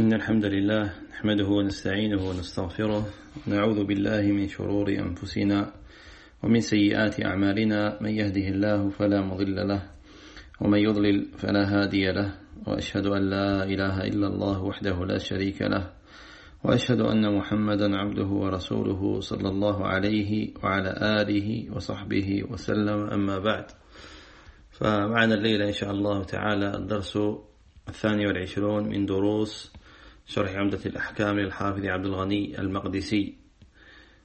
إن الحمد لله نحمده ونستعينه ونستغفره ونعوذ بالله من شرور أنفسنا ومن سيئات أعمالنا من يهده الله فلا مضل له ومن يضلل فلا هادي له وأشهد أن لا إله إلا الله وحده لا شريك له وأشهد أن محمدا عبده ورسوله صلى الله عليه وعلى آله وصحبه وسلم. أما بعد فمعنا الليلة إن شاء الله تعالى الدرس الثاني والعشرون من دروس شرح عمدة الأحكام للحافظ عبد الغني المقدسي.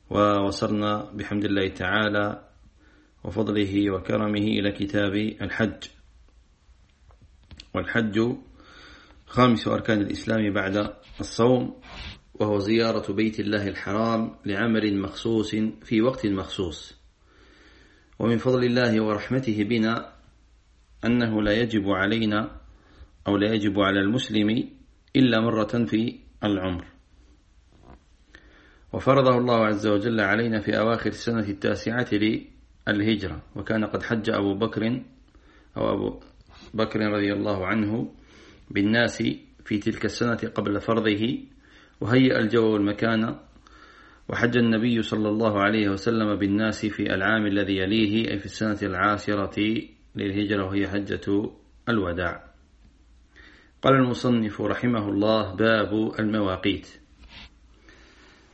ووصلنا بحمد الله تعالى وفضله وكرمه إلى كتاب الحج. والحج خامس أركان الإسلام بعد الصوم وهو زيارة بيت الله الحرام لعمل مخصوص في وقت مخصوص. ومن فضل الله ورحمته بنا أنه لا يجب علينا أو لا يجب على المسلم إلا مرة في العمر. وفرضه الله عز وجل علينا في أواخر السنة التاسعة للهجرة. وكان قد حج أبو بكر أو أبو بكر رضي الله عنه بالناس في تلك السنة قبل فرضه وهيأ الجو والمكان وحج النبي صلى الله عليه وسلم بالناس في العام الذي يليه أي في السنة العاشرة للهجرة وهي حجة الوداع. قال المصنف رحمه الله باب المواقيت.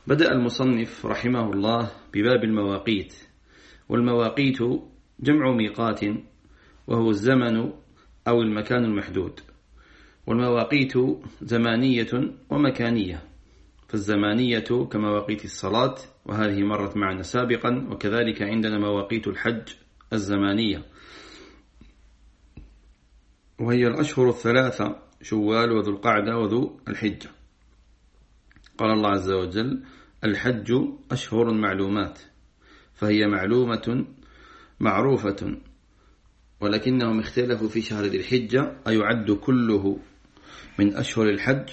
بدأ المصنف رحمه الله بباب المواقيت والمواقيت جمع ميقات وهو الزمن أو المكان المحدود والمواقيت زمانية ومكانية فالزمانية كمواقيت الصلاة وهذه مرت معنا سابقا وكذلك عندنا مواقيت الحج الزمانية. وهي الأشهر الثلاثة شوال وذو القعدة وذو الحجة. قال الله عز وجل الحج أشهر معلومات فهي معلومة معروفة ولكنهم اختلفوا في شهر ذي الحجة أيعد كله من أشهر الحج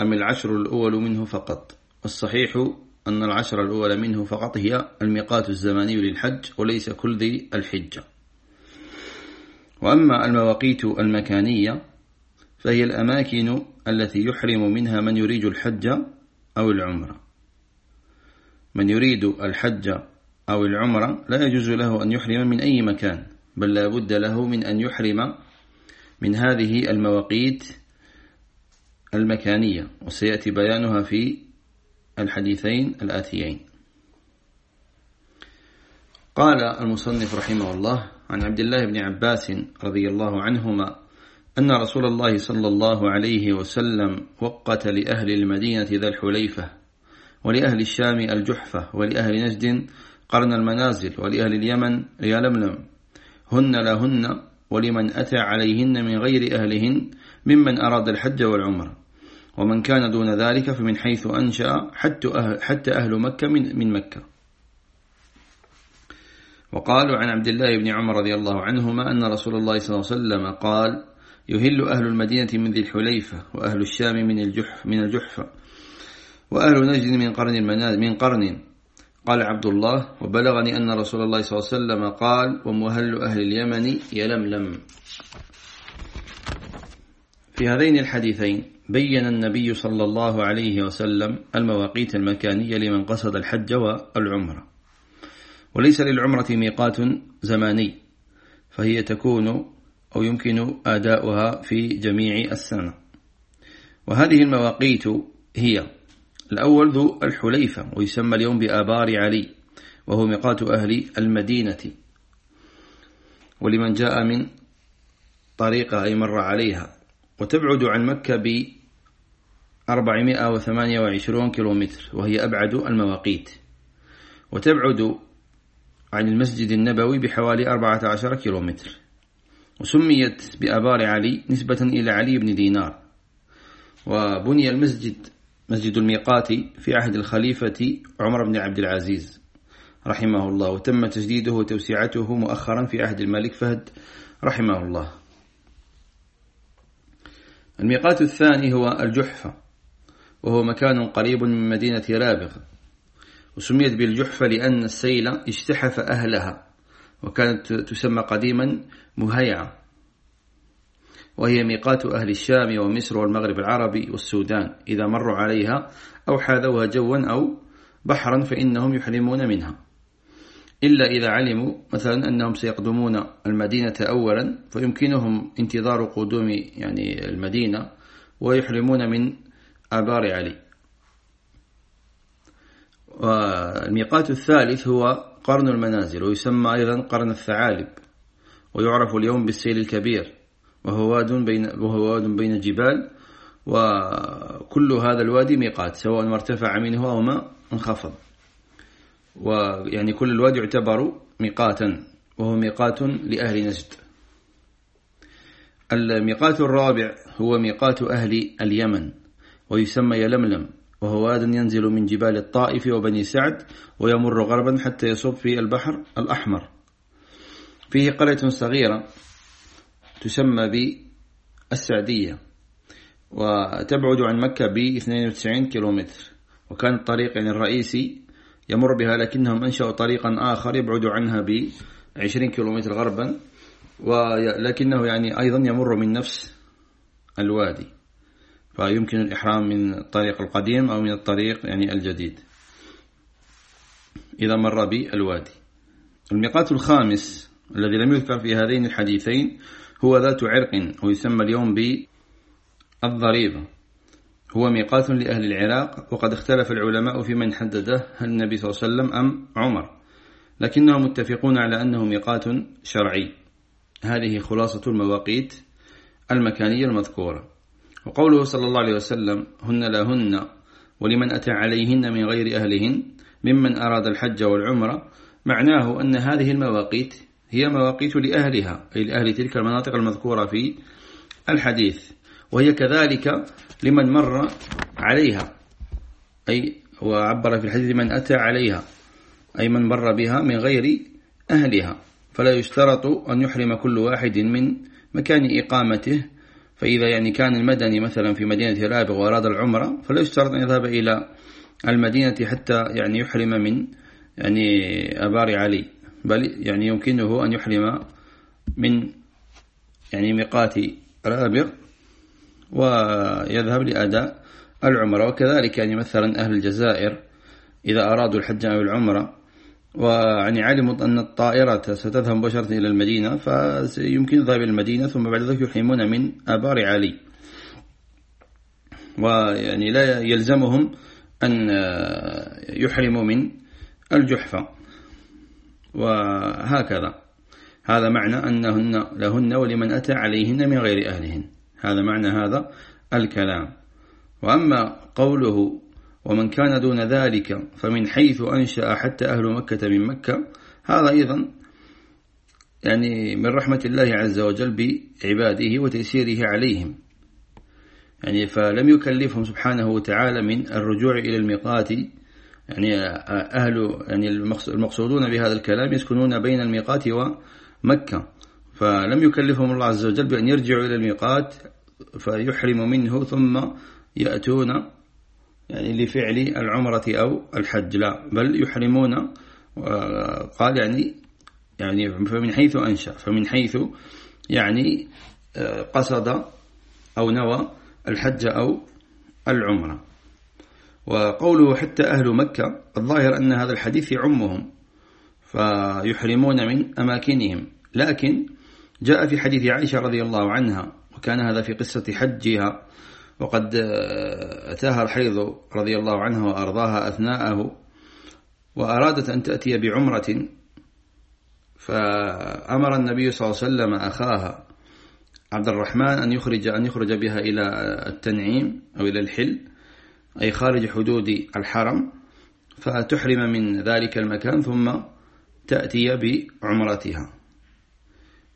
أم العشر الأول منه فقط؟ والصحيح أن العشر الأول منه فقط هي الميقات الزماني للحج وليس كل ذي الحجة. وأما المواقيت المكانية فهي الأماكن التي يحرم منها من يريد الحج أو العمرة. من يريد الحج أو العمرة لا يجوز له أن يحرم من أي مكان بل لا بد له من أن يحرم من هذه المواقيت المكانية وسيأتي بيانها في الحديثين الآتيين. قال المصنف رحمه الله عن عبد الله بن عباس رضي الله عنهما أن رسول الله صلى الله عليه وسلم وقت لأهل المدينة ذا الحليفة ولأهل الشام الجحفة ولأهل نجد قرن المنازل ولأهل اليمن ريالملم هن لهن ولمن أتى عليهن من غير أهلهن ممن أراد الحج والعمر ومن كان دون ذلك فمن حيث أنشأ حتى أهل, حتى أهل مكة من, من مكة. وقالوا عن عبد الله بن عمر رضي الله عنهما أن رسول الله صلى الله عليه وسلم قال يهل أهل المدينة من ذي الحليفة وأهل الشام من الجح من الجحفة وأهل نجد من قرن من قرن. قال عبد الله وبلغني أن رسول الله صلى الله عليه وسلم قال ومهل أهل اليمن يلملم. في هذين الحديثين بين النبي صلى الله عليه وسلم المواقيت المكانية لمن قصد الحج والعمرة. وليس للعمرة ميقات زماني فهي تكون أو يمكن آداؤها في جميع السنة. وهذه المواقيت هي الأول ذو الحليفة ويسمى اليوم بآبار علي وهو ميقات أهل المدينة. ولمن جاء من طريقة أي مر عليها. وتبعد عن مكة ب 428 كيلومتر وهي أبعد المواقيت. وتبعد عن المسجد النبوي بحوالي 14 كيلومتر. وسميت بأبار علي نسبة إلى علي بن دينار. وبني المسجد مسجد الميقات في عهد الخليفة عمر بن عبد العزيز. رحمه الله. وتم تجديده وتوسعته مؤخرا في عهد الملك فهد. رحمه الله. الميقات الثاني هو الجحفة وهو مكان قريب من مدينة رابغ. وسميت بالجحفة لأن السيل اجتحف أهلها وكانت تسمى قديما مهيعة وهي ميقات أهل الشام ومصر والمغرب العربي والسودان. إذا مروا عليها أو حاذوها جوا أو بحرا فإنهم يحرمون منها. إلا إذا علموا مثلا أنهم سيقدمون المدينة أولا فيمكنهم انتظار قدوم يعني المدينة ويحرمون من آبار علي. والميقات الثالث هو قرن المنازل ويسمى أيضا قرن الثعالب. ويعرف اليوم بالسيل الكبير وهو واد بين, وهو واد بين الجبال وكل هذا الوادي ميقات سواء ما ارتفع منه أو ما انخفض. ويعني كل الوادي يعتبر ميقاتا وهو ميقات لأهل نجد. الميقات الرابع هو ميقات أهل اليمن ويسمى يلملم وهو واد ينزل من جبال الطائف وبني سعد ويمر غربا حتى يصب في البحر الأحمر. فيه قرية صغيرة تسمى بالسعدية وتبعد عن مكة ب 92 كيلومتر وكان الطريق يعني الرئيسي يمر بها لكنهم أنشأوا طريقا آخر يبعد عنها ب 20 كيلومتر غربا ولكنه يعني أيضا يمر من نفس الوادي فيمكن الإحرام من الطريق القديم أو من الطريق يعني الجديد. إذا مر بالوادي. الميقات الخامس الذي لم يذكر في هذين الحديثين هو ذات عرق ويسمى اليوم بالضريبة. هو ميقات لأهل العراق وقد اختلف العلماء في من حدده هل النبي صلى الله عليه وسلم أم عمر. لكنهم متفقون على أنه ميقات شرعي. هذه خلاصة المواقيت المكانية المذكورة. وقوله صلى الله عليه وسلم هن لهن ولمن أتى عليهن من غير أهلهن ممن أراد الحج والعمرة. معناه أن هذه المواقيت هي مواقيت لأهلها أي لأهل تلك المناطق المذكورة في الحديث. وهي كذلك لمن مر عليها أي وعبر في الحديث من أتى عليها أي من مر بها من غير أهلها. فلا يشترط أن يحرم كل واحد من مكان إقامته. فإذا يعني كان المدني مثلا في مدينة رابغ وأراد العمرة فلا يشترط أن يذهب إلى المدينة حتى يعني يحرم من يعني أبار علي. بل يعني يمكنه أن يحرم من يعني ميقات رابغ ويذهب لأداء العمرة. وكذلك يعني مثلا أهل الجزائر إذا أرادوا الحج أو العمرة ويعني علموا أن الطائرة ستذهب مباشرة إلى المدينة فيمكن الذهاب إلى المدينة ثم بعد ذلك يحرمون من آبار علي. ويعني لا يلزمهم أن يحرموا من الجحفة. وهكذا. هذا معنى أنهن لهن ولمن أتى عليهن من غير أهلهن. هذا معنى هذا الكلام. وأما قوله ومن كان دون ذلك فمن حيث أنشأ حتى أهل مكة من مكة هذا أيضا يعني من رحمة الله عز وجل بعباده وتيسيره عليهم. يعني فلم يكلفهم سبحانه وتعالى من الرجوع إلى الميقات يعني أهل يعني المقصودون بهذا الكلام يسكنون بين الميقات ومكة. فلم يكلفهم الله عز وجل بأن يرجعوا إلى الميقات فيحرم منه ثم يأتون يعني لفعل العمرة أو الحج. لا بل يحرمون قال يعني يعني فمن حيث أنشأ فمن حيث يعني آه، قصد أو نوى الحج أو العمرة. وقوله حتى أهل مكة الظاهر أن هذا الحديث يعمهم فيحرمون من أماكنهم. لكن جاء في حديث عائشة رضي الله عنها وكان هذا في قصة حجها وقد أتاها الحيض رضي الله عنها وأرضاها أثناءه وأرادت أن تأتي بعمرة فأمر النبي صلى الله عليه وسلم أخاها عبد الرحمن أن يخرج أن يخرج بها إلى التنعيم أو إلى الحل. أي خارج حدود الحرم فتحرم من ذلك المكان ثم تأتي بعمرتها.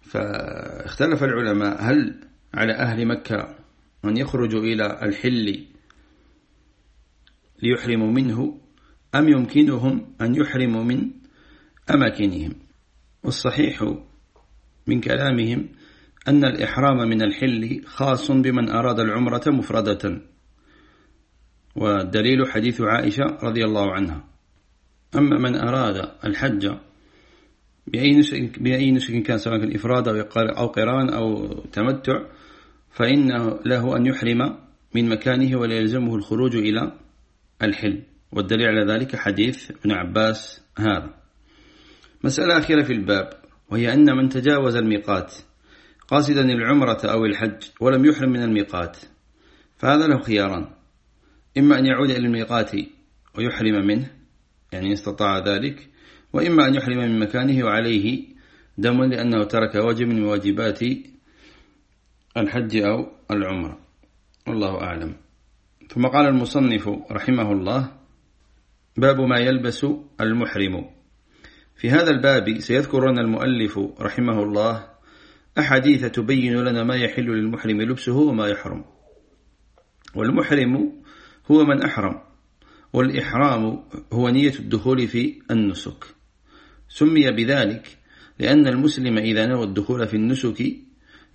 فاختلف العلماء هل على أهل مكة أن يخرجوا إلى الحل ليحرموا منه أم يمكنهم أن يحرموا من أماكنهم؟ والصحيح من كلامهم أن الإحرام من الحل خاص بمن أراد العمرة مفردة. والدليل حديث عائشة رضي الله عنها. أما من أراد الحج بأي نسك, بأي نسك كان سواء كان إفراد أو قران أو تمتع فإنه له أن يحرم من مكانه ولا يلزمه الخروج إلى الحل. والدليل على ذلك حديث ابن عباس هذا. مسألة أخيرة في الباب وهي أن من تجاوز الميقات قاصدا العمرة أو الحج ولم يحرم من الميقات فهذا له خياران. إما أن يعود إلى الميقات ويحرم منه يعني استطاع ذلك وإما أن يحرم من مكانه وعليه دم لأنه ترك واجب من واجبات الحج أو العمرة. والله أعلم. ثم قال المصنف رحمه الله باب ما يلبس المحرم. في هذا الباب سيذكر لنا المؤلف رحمه الله أحاديث تبين لنا ما يحل للمحرم لبسه وما يحرم. والمحرم هو من أحرم والإحرام هو نية الدخول في النسك. سمي بذلك لأن المسلم إذا نوى الدخول في النسك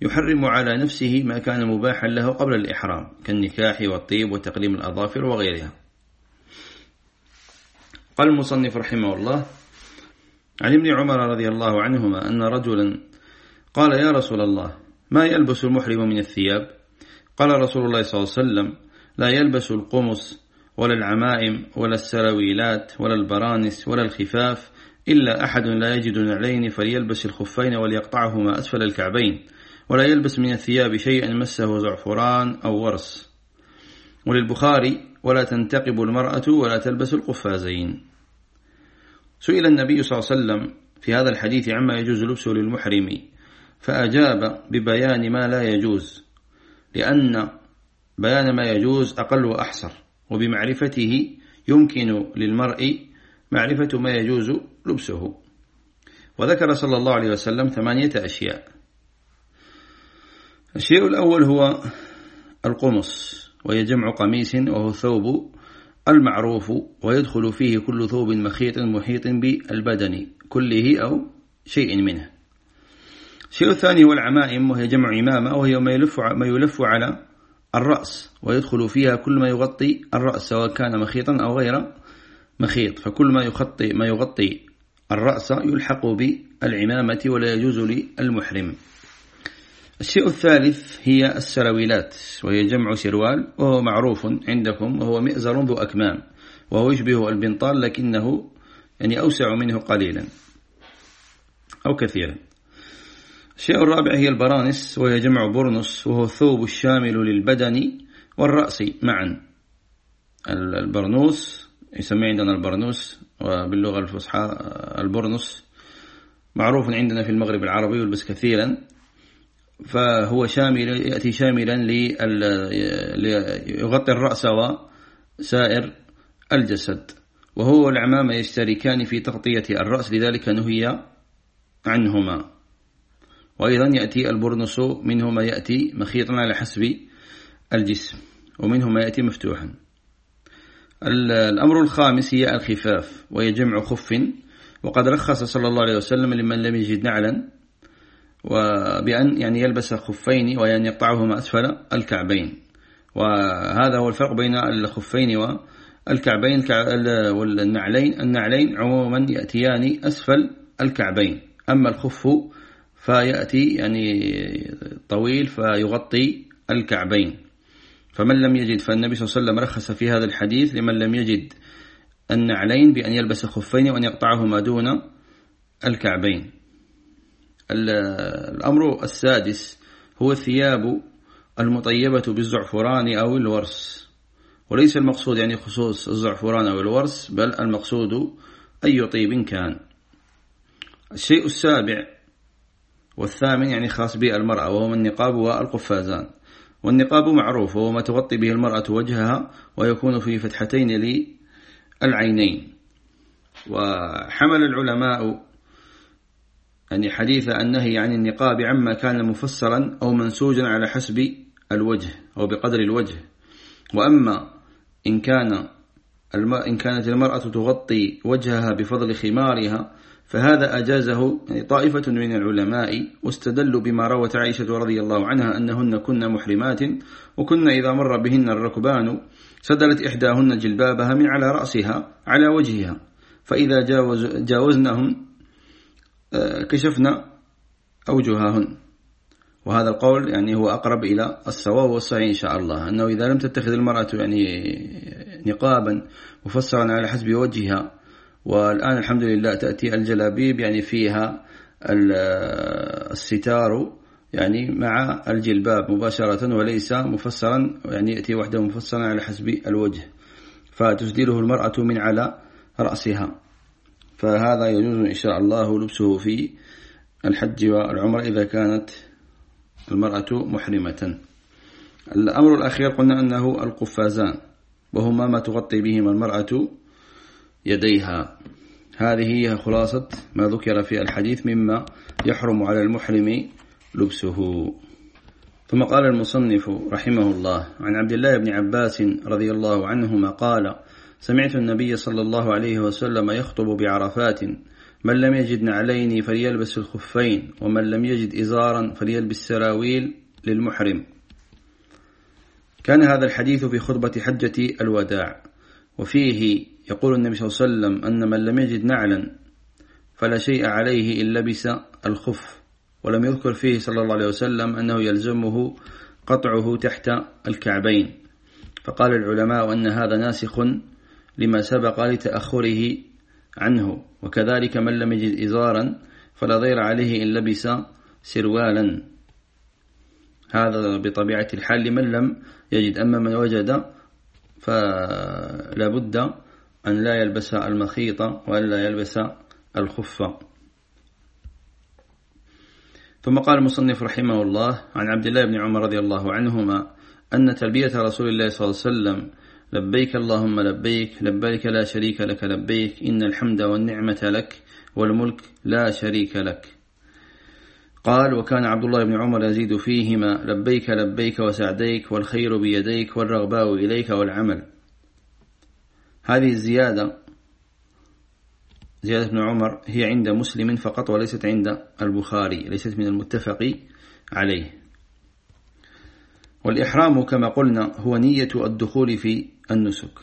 يحرم على نفسه ما كان مباحا له قبل الإحرام كالنكاح والطيب وتقليم الأظافر وغيرها. قال المصنف رحمه الله عن ابن عمر رضي الله عنهما أن رجلا قال يا رسول الله ما يلبس المحرم من الثياب؟ قال رسول الله صلى الله عليه وسلم لا يلبس القمص ولا العمائم ولا السراويلات ولا البرانس ولا الخفاف إلا أحد لا يجد نعلين فليلبس الخفين وليقطعهما أسفل الكعبين ولا يلبس من الثياب شيئا مسه زعفران أو ورس وللبخاري ولا تنتقب المرأة ولا تلبس القفازين سئل النبي صلى الله عليه وسلم في هذا الحديث عما يجوز لبسه للمحرم فأجاب ببيان ما لا يجوز لأن بيان ما يجوز أقل وأحسر وبمعرفته يمكن للمرء معرفة ما يجوز لبسه. وذكر صلى الله عليه وسلم ثمانية أشياء. الشيء الأول هو القمص وهي جمع قميص وهو الثوب المعروف ويدخل فيه كل ثوب مخيط محيط بالبدن كله أو شيء منه. الشيء الثاني هو العمائم وهي جمع إمامة وهي ما يلف, ما يلف على الرأس ويدخل فيها كل ما يغطي الرأس سواء كان مخيطا أو غير مخيط. فكل ما يغطي ما يغطي الرأس يلحق بالعمامة ولا يجوز للمحرم. الشيء الثالث هي السراويلات وهي جمع سروال وهو معروف عندكم وهو مئزر ذو أكمام وهو يشبه البنطال لكنه يعني أوسع منه قليلا أو كثيرا. الشيء الرابع هي البرانس وهي جمع برنس وهو الثوب الشامل للبدن والرأس معا. البرنوس يسمى عندنا البرنوس وباللغة الفصحى البرنس معروف عندنا في المغرب العربي يلبس كثيرا. فهو شامل يأتي شاملا ليغطي الرأس وسائر الجسد. وهو العمامة يشتركان في تغطية الرأس لذلك نهي عنهما. وأيضا يأتي البرنس منه ما يأتي مخيطا على حسب الجسم ومنه ما يأتي مفتوحا. الأمر الخامس هي الخفاف وهي جمع خف. وقد رخص صلى الله عليه وسلم لمن لم يجد نعلا وبأن يعني يلبس خفين وأن يقطعهما أسفل الكعبين. وهذا هو الفرق بين الخفين والكعبين. والنعلين النعلين عموما يأتيان أسفل الكعبين. أما الخف فيأتي يعني طويل فيغطي الكعبين. فمن لم يجد فالنبي صلى الله عليه وسلم رخص في هذا الحديث لمن لم يجد النعلين بأن يلبس خفين وأن يقطعهما دون الكعبين. الأمر السادس هو الثياب المطيبة بالزعفران أو الورس. وليس المقصود يعني خصوص الزعفران أو الورس بل المقصود أي طيب كان. الشيء السابع والثامن يعني خاص بالمرأة وهو النقاب والقفازان. والنقاب معروف وهو ما تغطي به المرأة وجهها ويكون في فتحتين للعينين. وحمل العلماء يعني حديث النهي عن النقاب عما كان مفسرا أو منسوجا على حسب الوجه أو بقدر الوجه. وأما إن كان إن كانت المرأة تغطي وجهها بفضل خمارها فهذا أجازه يعني طائفة من العلماء واستدلوا بما روت عائشة رضي الله عنها أنهن كن محرمات وكن إذا مر بهن الركبان سدلت إحداهن جلبابها من على رأسها على وجهها. فإذا جاوز جاوزنهم كشفنا أوجههن. وهذا القول يعني هو أقرب إلى الصواب والصحيح إن شاء الله أنه إذا لم تتخذ المرأة يعني نقابا مفسرا على حسب وجهها والآن الحمد لله تأتي الجلابيب يعني فيها الستار يعني مع الجلباب مباشرة وليس مفسرا يعني يأتي وحده مفسرا على حسب الوجه. فتسدله المرأة من على رأسها. فهذا يجوز إن شاء الله لبسه في الحج والعمر إذا كانت المرأة محرمة. الأمر الأخير قلنا أنه القفازان وهما ما تغطي بهما المرأة يديها. هذه هي خلاصة ما ذكر في الحديث مما يحرم على المحرم لبسه. ثم قال المصنف رحمه الله عن عبد الله بن عباس رضي الله عنهما قال سمعت النبي صلى الله عليه وسلم يخطب بعرفات من لم يجد نعلين فليلبس الخفين ومن لم يجد إزارا فليلبس سراويل للمحرم. كان هذا الحديث في خطبة حجة الوداع وفيه يقول النبي صلى الله عليه وسلم أن من لم يجد نعلا فلا شيء عليه إن لبس الخف ولم يذكر فيه صلى الله عليه وسلم أنه يلزمه قطعه تحت الكعبين. فقال العلماء أن هذا ناسخ لما سبق لتأخره عنه وكذلك من لم يجد إزارا فلا ضير عليه إن لبس سروالا. هذا بطبيعة الحال لمن لم يجد أما من وجد فلا بد أن لا يلبس المخيط وأن لا يلبس الخف. ثم قال المصنف رحمه الله عن عبد الله بن عمر رضي الله عنهما أن تلبية رسول الله صلى الله عليه وسلم لبيك اللهم لبيك لبيك لا شريك لك لبيك إن الحمد والنعمة لك والملك لا شريك لك. قال وكان عبد الله بن عمر يزيد فيهما لبيك لبيك وسعديك والخير بيديك والرغباء إليك والعمل. هذه الزيادة زيادة ابن عمر هي عند مسلم فقط وليست عند البخاري ليست من المتفق عليه. والإحرام كما قلنا هو نية الدخول في النسك.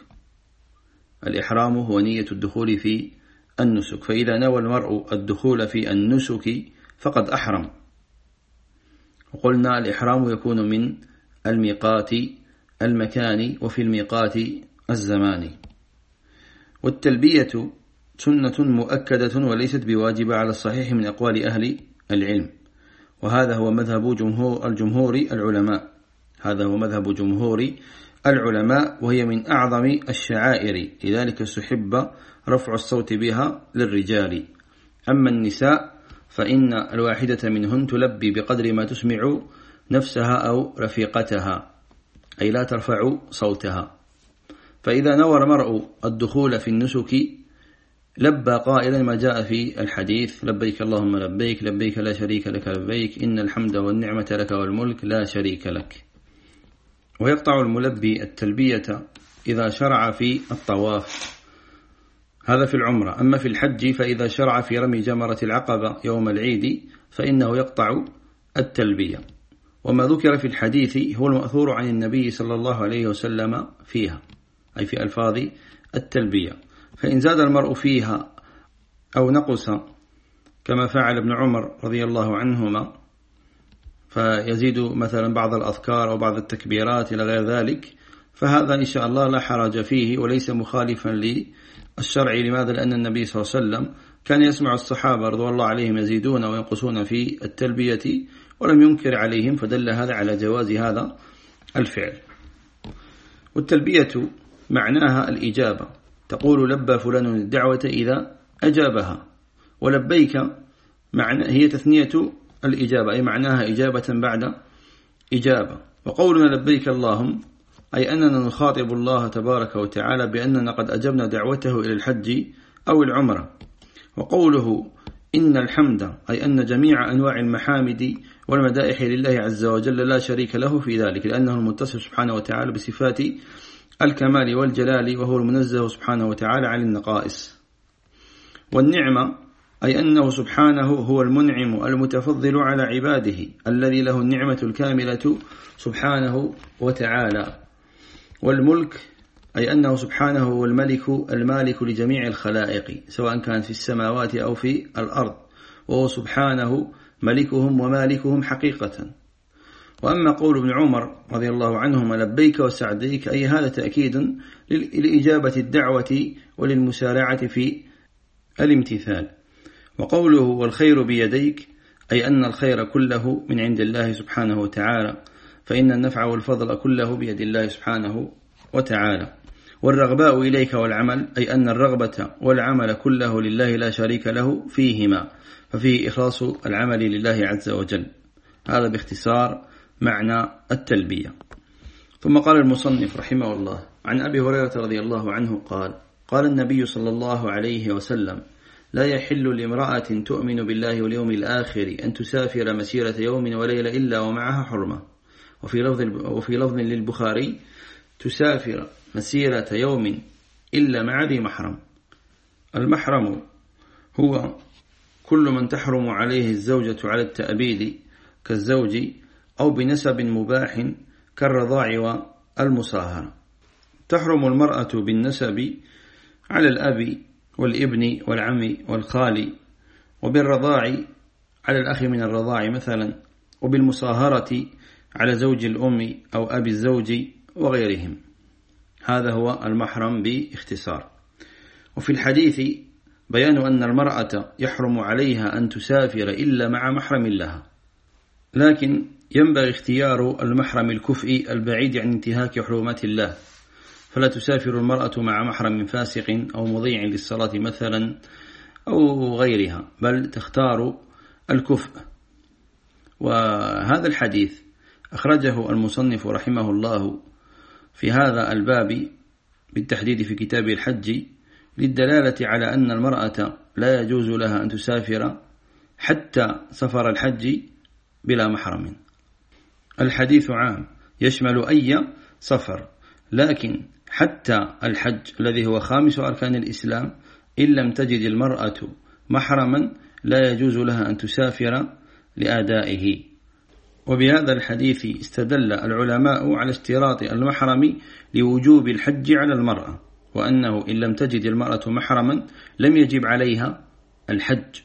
الإحرام هو نية الدخول في النسك. فإذا نوى المرء الدخول في النسك فقد أحرم. وقلنا الإحرام يكون من الميقات المكاني وفي الميقات الزماني والتلبية سنة مؤكدة وليست بواجبة على الصحيح من أقوال أهل العلم. وهذا هو مذهب جمهور الجمهور العلماء. هذا هو مذهب جمهور العلماء وهي من أعظم الشعائر. لذلك سحب رفع الصوت بها للرجال. أما النساء فإن الواحدة منهن تلبي بقدر ما تسمع نفسها أو رفيقتها. أي لا ترفع صوتها. فإذا نور المرء الدخول في النسك لبى قائلا ما جاء في الحديث لبيك اللهم لبيك لبيك لا شريك لك لبيك إن الحمد والنعمة لك والملك لا شريك لك. ويقطع الملبي التلبية إذا شرع في الطواف. هذا في العمرة. أما في الحج فإذا شرع في رمي جمرة العقبة يوم العيد فإنه يقطع التلبية. وما ذكر في الحديث هو المأثور عن النبي صلى الله عليه وسلم فيها. أي في ألفاظ التلبية. فإن زاد المرء فيها أو نقص كما فعل ابن عمر رضي الله عنهما فيزيد مثلا بعض الأذكار أو بعض التكبيرات إلى غير ذلك فهذا إن شاء الله لا حرج فيه وليس مخالفا للشرع. لماذا؟ لأن النبي صلى الله عليه وسلم كان يسمع الصحابة رضو الله عليهم يزيدون وينقصون في التلبية ولم ينكر عليهم فدل هذا على جواز هذا الفعل. والتلبية معناها الإجابة. تقول لبى فلان الدعوة إذا أجابها. ولبيك معنى هي تثنية الإجابة أي معناها إجابة بعد إجابة. وقولنا لبيك اللهم أي أننا نخاطب الله تبارك وتعالى بأننا قد أجبنا دعوته إلى الحج أو العمرة. وقوله إن الحمد أي أن جميع أنواع المحامد والمدائح لله عز وجل لا شريك له في ذلك لأنه المتصف سبحانه وتعالى بصفات الكمال والجلال وهو المنزه سبحانه وتعالى عن النقائص. والنعمة أي أنه سبحانه هو المنعم المتفضل على عباده الذي له النعمة الكاملة سبحانه وتعالى. والملك أي أنه سبحانه هو الملك المالك لجميع الخلائق سواء كان في السماوات أو في الأرض. وهو سبحانه ملكهم ومالكهم حقيقة. وأما قول ابن عمر رضي الله عنهما لبيك وسعديك أي هذا تأكيد لإجابة الدعوة وللمسارعة في الامتثال. وقوله والخير بيديك أي أن الخير كله من عند الله سبحانه وتعالى فإن النفع والفضل كله بيد الله سبحانه وتعالى. والرغباء إليك والعمل أي أن الرغبة والعمل كله لله لا شريك له فيهما ففيه إخلاص العمل لله عز وجل. هذا باختصار معنى التلبية. ثم قال المصنف رحمه الله عن أبي هريرة رضي الله عنه قال قال النبي صلى الله عليه وسلم لا يحل لامرأة تؤمن بالله واليوم الآخر أن تسافر مسيرة يوم وليلة إلا ومعها حرمة. وفي لفظ, وفي لفظ للبخاري تسافر مسيرة يوم إلا مع ذي محرم. المحرم هو كل من تحرم عليه الزوجة على التأبيد كالزوج أو بنسب مباح كالرضاع والمصاهرة. تحرم المرأة بالنسب على الأب والابن والعم والخال وبالرضاع على الأخ من الرضاع مثلا وبالمصاهرة على زوج الأم أو أبي الزوج وغيرهم. هذا هو المحرم باختصار. وفي الحديث بيان أن المرأة يحرم عليها أن تسافر إلا مع محرم لها. لكن ينبغي اختيار المحرم الكفء البعيد عن انتهاك حرمات الله. فلا تسافر المرأة مع محرم فاسق أو مضيع للصلاة مثلا أو غيرها بل تختار الكفء. وهذا الحديث أخرجه المصنف رحمه الله في هذا الباب بالتحديد في كتاب الحج للدلالة على أن المرأة لا يجوز لها أن تسافر حتى سفر الحج بلا محرم. الحديث عام يشمل أي سفر لكن حتى الحج الذي هو خامس أركان الإسلام إن لم تجد المرأة محرما لا يجوز لها أن تسافر لآدائه. وبهذا الحديث استدل العلماء على اشتراط المحرم لوجوب الحج على المرأة وأنه إن لم تجد المرأة محرما لم يجب عليها الحج.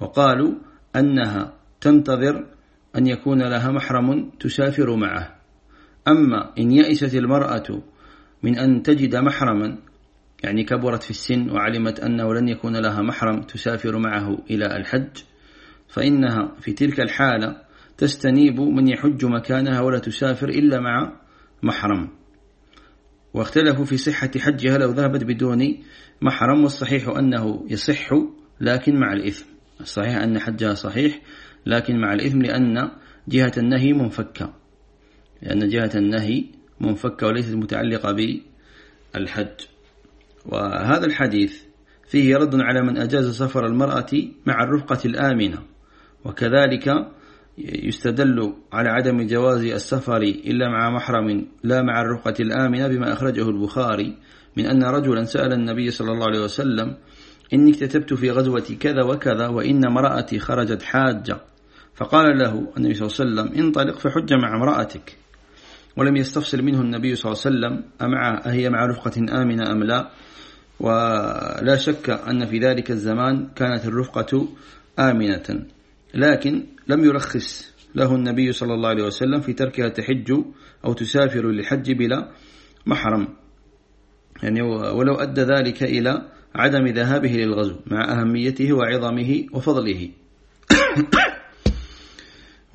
وقالوا أنها تنتظر أن يكون لها محرم تسافر معه. أما إن يئست المرأة من أن تجد محرما يعني كبرت في السن وعلمت أنه لن يكون لها محرم تسافر معه إلى الحج فإنها في تلك الحالة تستنيب من يحج مكانها ولا تسافر إلا مع محرم. واختلفوا في صحة حجها لو ذهبت بدون محرم والصحيح أنه يصح لكن مع الإثم. الصحيح أن حجها صحيح لكن مع الإثم لأن جهة النهي منفكة. لأن جهة النهي منفكة وليست متعلقة بالحج. وهذا الحديث فيه رد على من أجاز سفر المرأة مع الرفقة الآمنة. وكذلك يستدل على عدم جواز السفر إلا مع محرم لا مع الرفقة الآمنة بما أخرجه البخاري من أن رجلا سأل النبي صلى الله عليه وسلم إني اكتتبت في غزوة كذا وكذا وإن امرأتي خرجت حاجة. فقال له النبي صلى الله عليه وسلم انطلق فحج مع امرأتك. ولم يستفصل منه النبي صلى الله عليه وسلم أمع أهي مع رفقة آمنة أم لا؟ ولا شك أن في ذلك الزمان كانت الرفقة آمنة. لكن لم يرخص له النبي صلى الله عليه وسلم في تركها تحج أو تسافر للحج بلا محرم. يعني ولو أدى ذلك إلى عدم ذهابه للغزو مع أهميته وعظمه وفضله.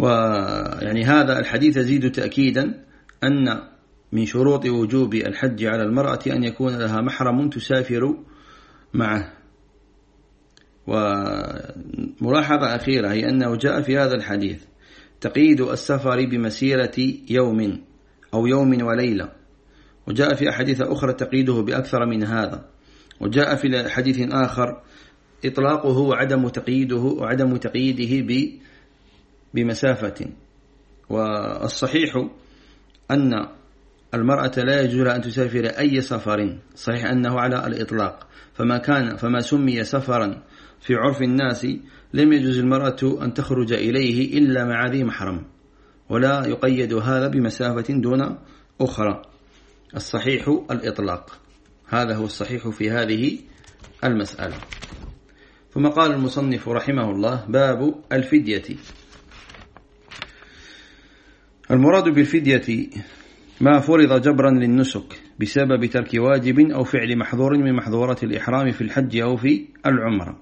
ويعني هذا الحديث يزيد تأكيدا أن من شروط وجوب الحج على المرأة أن يكون لها محرم تسافر معه. وملاحظة أخيرة هي أنه جاء في هذا الحديث تقييد السفر بمسيرة يوم أو يوم وليلة. وجاء في أحاديث أخرى تقييده بأكثر من هذا. وجاء في حديث آخر إطلاقه وعدم تقييده وعدم تقييده بمسافة. والصحيح أن المرأة لا يجوز أن تسافر أي سفر. صحيح أنه على الإطلاق. فما كان فما سمي سفرا في عرف الناس لم يجوز المرأة أن تخرج إليه إلا مع ذي محرم. ولا يقيد هذا بمسافة دون أخرى. الصحيح الإطلاق. هذا هو الصحيح في هذه المسألة. ثم قال المصنف رحمه الله باب الفدية. المراد بالفدية ما فرض جبرا للنسك بسبب ترك واجب أو فعل محظور من محظورات الإحرام في الحج أو في العمرة.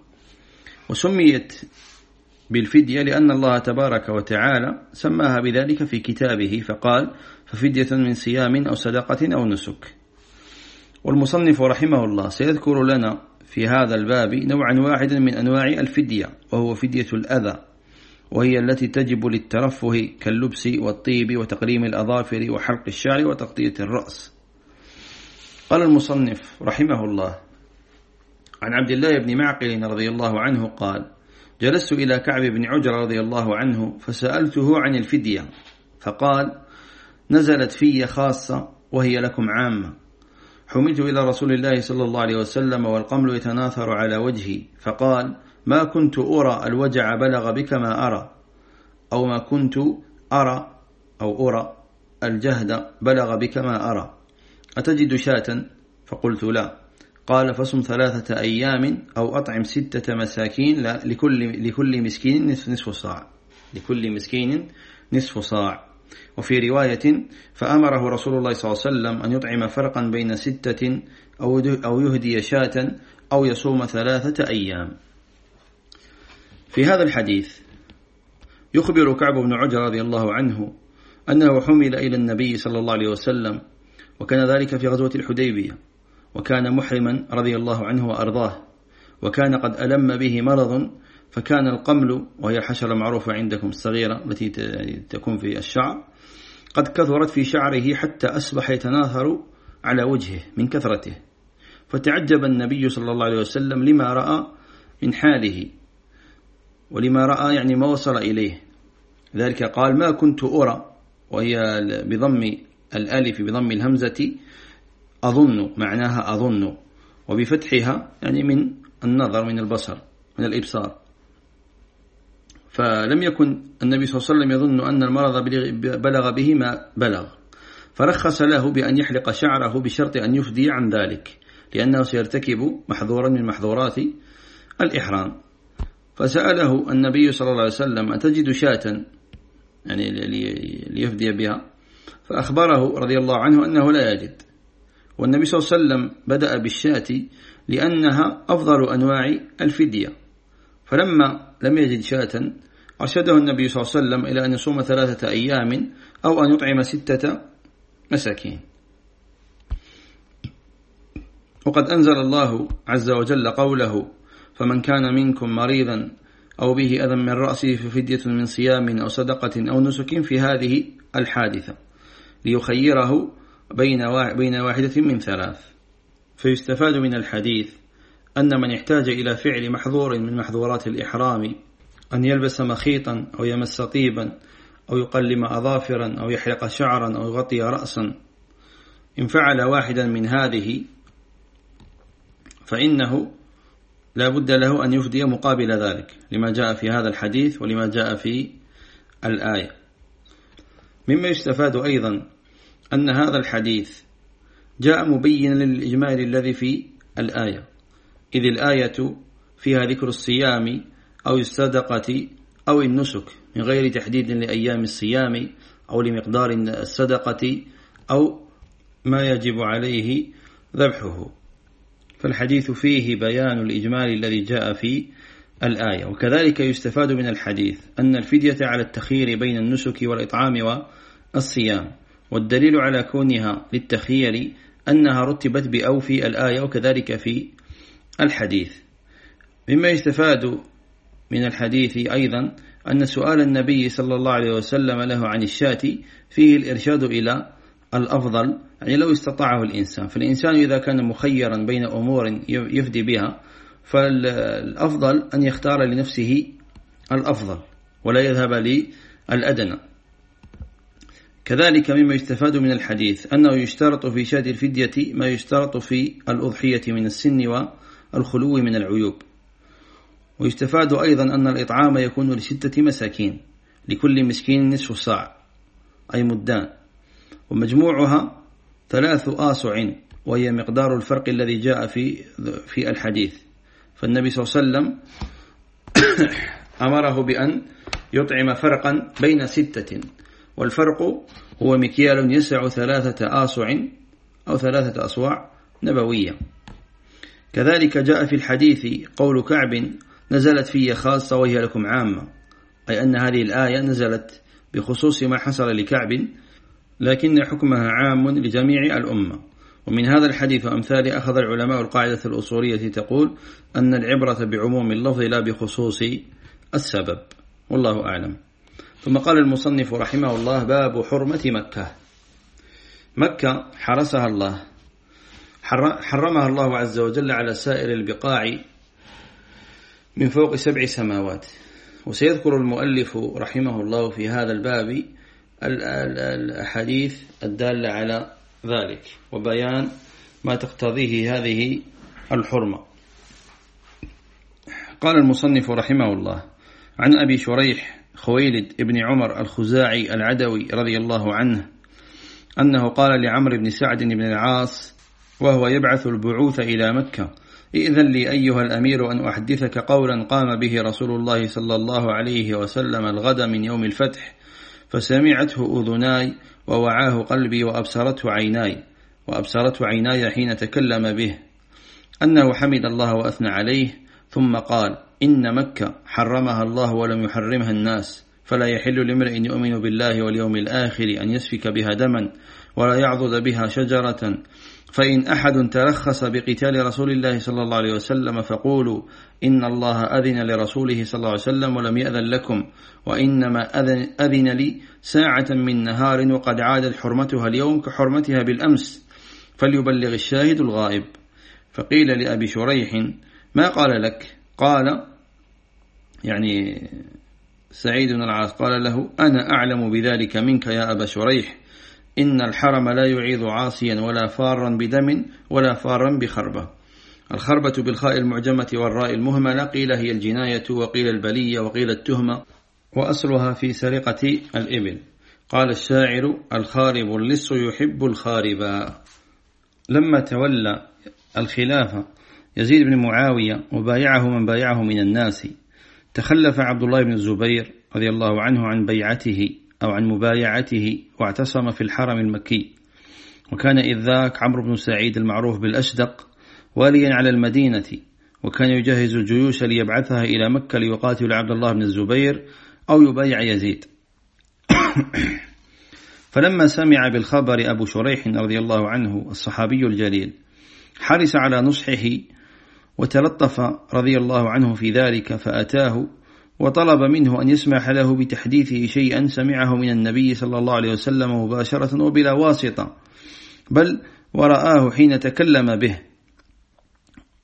وسميت بالفدية لأن الله تبارك وتعالى سماها بذلك في كتابه فقال ففدية من صيام أو صدقة أو نسك. والمصنف رحمه الله سيذكر لنا في هذا الباب نوعا واحدا من أنواع الفدية وهو فدية الأذى. وهي التي تجب للترفه كاللبس والطيب وتقريم الأظافر وحلق الشعر وتغطية الرأس. قال المصنف رحمه الله عن عبد الله بن معقل رضي الله عنه قال جلست إلى كعب بن عجر رضي الله عنه فسألته عن الفدية فقال نزلت في خاصة وهي لكم عامة. حملت إلى رسول الله صلى الله عليه وسلم والقمل يتناثر على وجهي فقال ما كنت أرى الوجع بلغ بك ما أرى أو ما كنت أرى أو أرى الجهد بلغ بك ما أرى. أتجد شاة؟ فقلت لا. قال فصم ثلاثة أيام أو أطعم ستة مساكين لكل, لكل مسكين نصف صاع. لكل مسكين نصف صاع. وفي رواية فأمره رسول الله صلى الله عليه وسلم أن يطعم فرقا بين ستة أو يهدي شاة أو يصوم ثلاثة أيام. في هذا الحديث يخبر كعب بن عجر رضي الله عنه أنه حمل إلى النبي صلى الله عليه وسلم وكان ذلك في غزوة الحديبية وكان محرما رضي الله عنه وأرضاه وكان قد ألم به مرض فكان القمل وهي الحشرة المعروفة عندكم الصغيرة التي تكون في الشعر قد كثرت في شعره حتى أصبح يتناثر على وجهه من كثرته. فتعجب النبي صلى الله عليه وسلم لما رأى من حاله. ولما رأى يعني ما وصل إليه. ذلك قال ما كنت أرى وهي بضم الألف بضم الهمزة أظن معناها أظن. وبفتحها يعني من النظر من البصر من الإبصار. فلم يكن النبي صلى الله عليه وسلم يظن أن المرض بلغ به ما بلغ. فرخص له بأن يحلق شعره بشرط أن يفدي عن ذلك لأنه سيرتكب محظورا من محظورات الإحرام. فسأله النبي صلى الله عليه وسلم أتجد شاة؟ يعني ليفدي بها. فأخبره رضي الله عنه أنه لا يجد. والنبي صلى الله عليه وسلم بدأ بالشاة لأنها أفضل أنواع الفدية. فلما لم يجد شاة أرشده النبي صلى الله عليه وسلم إلى أن يصوم ثلاثة أيام أو أن يطعم ستة مساكين. وقد أنزل الله عز وجل قوله فمن كان منكم مريضا أو به أذى من رأسه ففدية من صيام أو صدقة أو نسك في هذه الحادثة ليخيره بين واحدة من ثلاث. فيستفاد من الحديث أن من احتاج إلى فعل محظور من محظورات الإحرام أن يلبس مخيطا أو يمس طيبا أو يقلم أظافرا أو يحلق شعرا أو يغطي رأسا. إن فعل واحدا من هذه فإنه لا بد له أن يفدي مقابل ذلك لما جاء في هذا الحديث ولما جاء في الآية. مما يستفاد أيضا أن هذا الحديث جاء مبينا للإجمال الذي في الآية إذ الآية فيها ذكر الصيام أو الصدقة أو النسك من غير تحديد لأيام الصيام أو لمقدار الصدقة أو ما يجب عليه ذبحه. فالحديث فيه بيان الإجمال الذي جاء في الآية. وكذلك يستفاد من الحديث أن الفدية على التخيير بين النسك والإطعام والصيام والدليل على كونها للتخيير أنها رتبت بأو في الآية وكذلك في الحديث. مما يستفاد من الحديث أيضا أن سؤال النبي صلى الله عليه وسلم له عن الشاة فيه الإرشاد إلى الأفضل يعني لو استطاعه الإنسان. فالإنسان إذا كان مخيرا بين أمور يفدي بها فالأفضل أن يختار لنفسه الأفضل ولا يذهب للأدنى. كذلك مما يستفاد من الحديث أنه يشترط في شاد الفدية ما يشترط في الأضحية من السن والخلو من العيوب. ويستفاد أيضا أن الإطعام يكون لستة مساكين لكل مسكين نصف صاع أي مدان ومجموعها ثلاث آسع وهي مقدار الفرق الذي جاء في في الحديث. فالنبي صلى الله عليه وسلم أمره بأن يطعم فرقا بين ستة والفرق هو مكيال يسع ثلاثة آصع أو ثلاثة أصواع نبوية. كذلك جاء في الحديث قول كعب نزلت في خاصة وهي لكم عامة أي أن هذه الآية نزلت بخصوص ما حصل لكعب لكن حكمها عام لجميع الأمة. ومن هذا الحديث وأمثاله أخذ العلماء القاعدة الأصولية تقول أن العبرة بعموم اللفظ لا بخصوص السبب. والله أعلم. ثم قال المصنف رحمه الله باب حرمة مكة. مكة حرسها الله. حرمها الله عز وجل على سائر البقاع من فوق سبع سماوات. وسيذكر المؤلف رحمه الله في هذا الباب الأحاديث الدالة على ذلك وبيان ما تقتضيه هذه الحرمة. قال المصنف رحمه الله عن أبي شريح خويلد ابن عمر الخزاعي العدوي رضي الله عنه أنه قال لعمر بن سعد بن العاص وهو يبعث البعوث إلى مكة إذن لي أيها الأمير أن أحدثك قولا قام به رسول الله صلى الله عليه وسلم الغد من يوم الفتح فسمعته أذناي ووعاه قلبي وأبصرته عيناي وأبصرته عيناي حين تكلم به أنه حمد الله وأثنى عليه ثم قال إن مكة حرمها الله ولم يحرمها الناس فلا يحل لامرئ يؤمن بالله واليوم الآخر أن يسفك بها دما ولا يعضد بها شجرة فإن أحد ترخص بقتال رسول الله صلى الله عليه وسلم فقولوا إن الله أذن لرسوله صلى الله عليه وسلم ولم يأذن لكم وإنما أذن, لي ساعة من نهار وقد عادت حرمتها اليوم كحرمتها بالأمس فليبلغ الشاهد الغائب. فقيل لأبي شريح ما قال لك؟ قال يعني سعيد العاص قال له أنا أعلم بذلك منك يا أبا شريح. إن الحرم لا يعيض عاصيا ولا فارا بدم ولا فارا بخربة. الخربة بالخاء المعجمة والراء المهملة قيل هي الجناية وقيل البلية وقيل التهمة وأصلها في سرقة الإبل. قال الشاعر الخارب اللص يحب الخاربا لما تولى الخلافة يزيد بن معاوية وبايعه من بايعه من الناس. تخلف عبد الله بن الزبير رضي الله عنه عن بيعته. أو عن مبايعته واعتصم في الحرم المكي. وكان إذ ذاك عمرو بن سعيد المعروف بالأشدق واليا على المدينة وكان يجهز الجيوش ليبعثها إلى مكة ليقاتل عبد الله بن الزبير أو يبايع يزيد. فلما سمع بالخبر أبو شريح رضي الله عنه الصحابي الجليل حرص على نصحه وتلطف رضي الله عنه في ذلك فأتاه وطلب منه أن يسمح له بتحديثه شيئا سمعه من النبي صلى الله عليه وسلم مباشرة وبلا واسطة بل ورآه حين تكلم به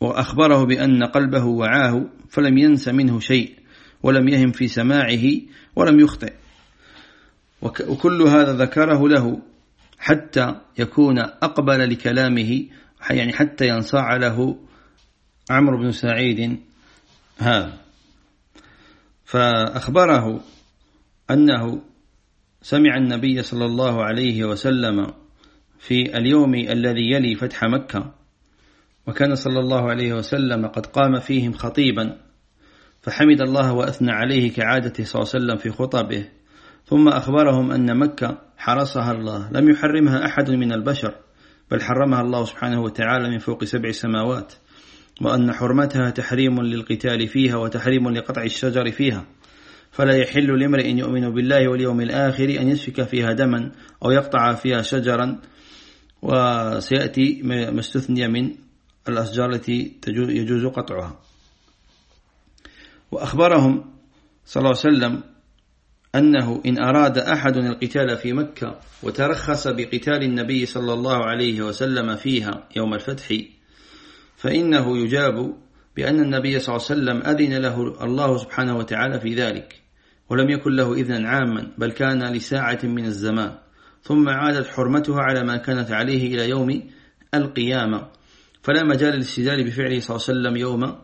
وأخبره بأن قلبه وعاه فلم ينس منه شيء ولم يهم في سماعه ولم يخطئ. وكل هذا ذكره له حتى يكون أقبل لكلامه يعني حتى ينصاع له عمرو بن سعيد هذا. فأخبره أنه سمع النبي صلى الله عليه وسلم في اليوم الذي يلي فتح مكة وكان صلى الله عليه وسلم قد قام فيهم خطيبا فحمد الله وأثنى عليه كعادته صلى الله عليه وسلم في خطبه. ثم أخبرهم أن مكة حرسها الله لم يحرمها أحد من البشر بل حرمها الله سبحانه وتعالى من فوق سبع سماوات. وأن حرمتها تحريم للقتال فيها وتحريم لقطع الشجر فيها. فلا يحل لامرئ يؤمن بالله واليوم الآخر أن يسفك فيها دما أو يقطع فيها شجرا وسيأتي ما استثني من الأشجار التي يجوز قطعها. وأخبرهم صلى الله عليه وسلم أنه إن أراد أحد القتال في مكة وترخص بقتال النبي صلى الله عليه وسلم فيها يوم الفتح فإنه يجاب بأن النبي صلى الله عليه وسلم أذن له الله سبحانه وتعالى في ذلك ولم يكن له إذنا عاما بل كان لساعة من الزمان ثم عادت حرمتها على ما كانت عليه إلى يوم القيامة. فلا مجال للاستدلال بفعله صلى الله عليه وسلم يوم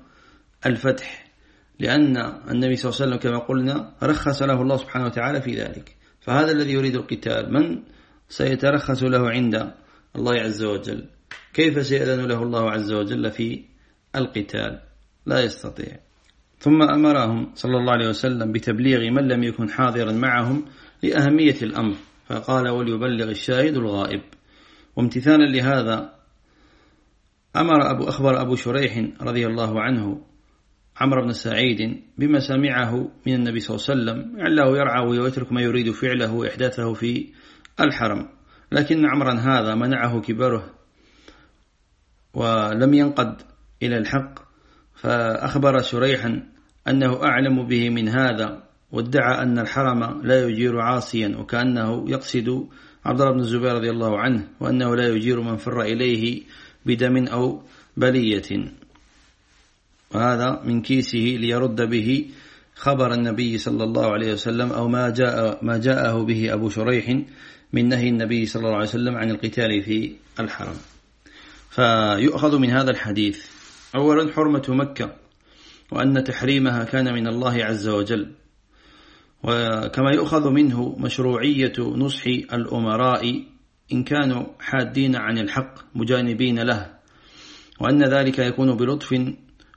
الفتح لأن النبي صلى الله عليه وسلم كما قلنا رخص له الله سبحانه وتعالى في ذلك. فهذا الذي يريد القتال من سيترخص له عند الله عز وجل؟ كيف سيأذن له الله عز وجل في القتال؟ لا يستطيع. ثم أمرهم صلى الله عليه وسلم بتبليغ من لم يكن حاضرا معهم لأهمية الأمر فقال وليبلغ الشاهد الغائب. وامتثالا لهذا أمر أبو أخبر أبو شريح رضي الله عنه عمرو بن سعيد بما سمعه من النبي صلى الله عليه وسلم لعله يرعى ويترك ما يريد فعله وإحداثه في الحرم. لكن عمرا هذا منعه كبره ولم ينقد إلى الحق فأخبر شريحا أنه أعلم به من هذا وادعى أن الحرم لا يجير عاصيا وكأنه يقصد عبد الله بن الزبير رضي الله عنه وأنه لا يجير من فر إليه بدم أو بلية. وهذا من كيسه ليرد به خبر النبي صلى الله عليه وسلم أو ما جاء ما جاءه به أبو شريح من نهي النبي صلى الله عليه وسلم عن القتال في الحرم. فيؤخذ من هذا الحديث. أولا حرمة مكة وأن تحريمها كان من الله عز وجل. وكما يؤخذ منه مشروعية نصح الأمراء إن كانوا حادين عن الحق مجانبين له. وأن ذلك يكون بلطف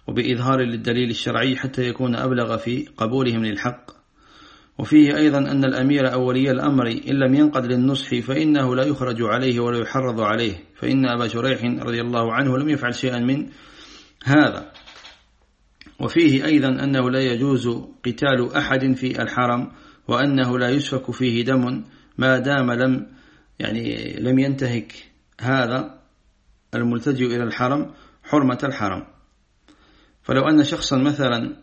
وبإظهار للدليل الشرعي حتى يكون أبلغ في قبولهم للحق. وفيه أيضا أن الأمير أولي الأمر إن لم ينقد للنصح فإنه لا يخرج عليه ولا يحرض عليه. فإن أبا شريح رضي الله عنه لم يفعل شيئا من هذا. وفيه أيضا أنه لا يجوز قتال أحد في الحرم وأنه لا يسفك فيه دم ما دام لم يعني لم ينتهك هذا الملتجئ إلى الحرم حرمة الحرم. فلو أن شخصا مثلا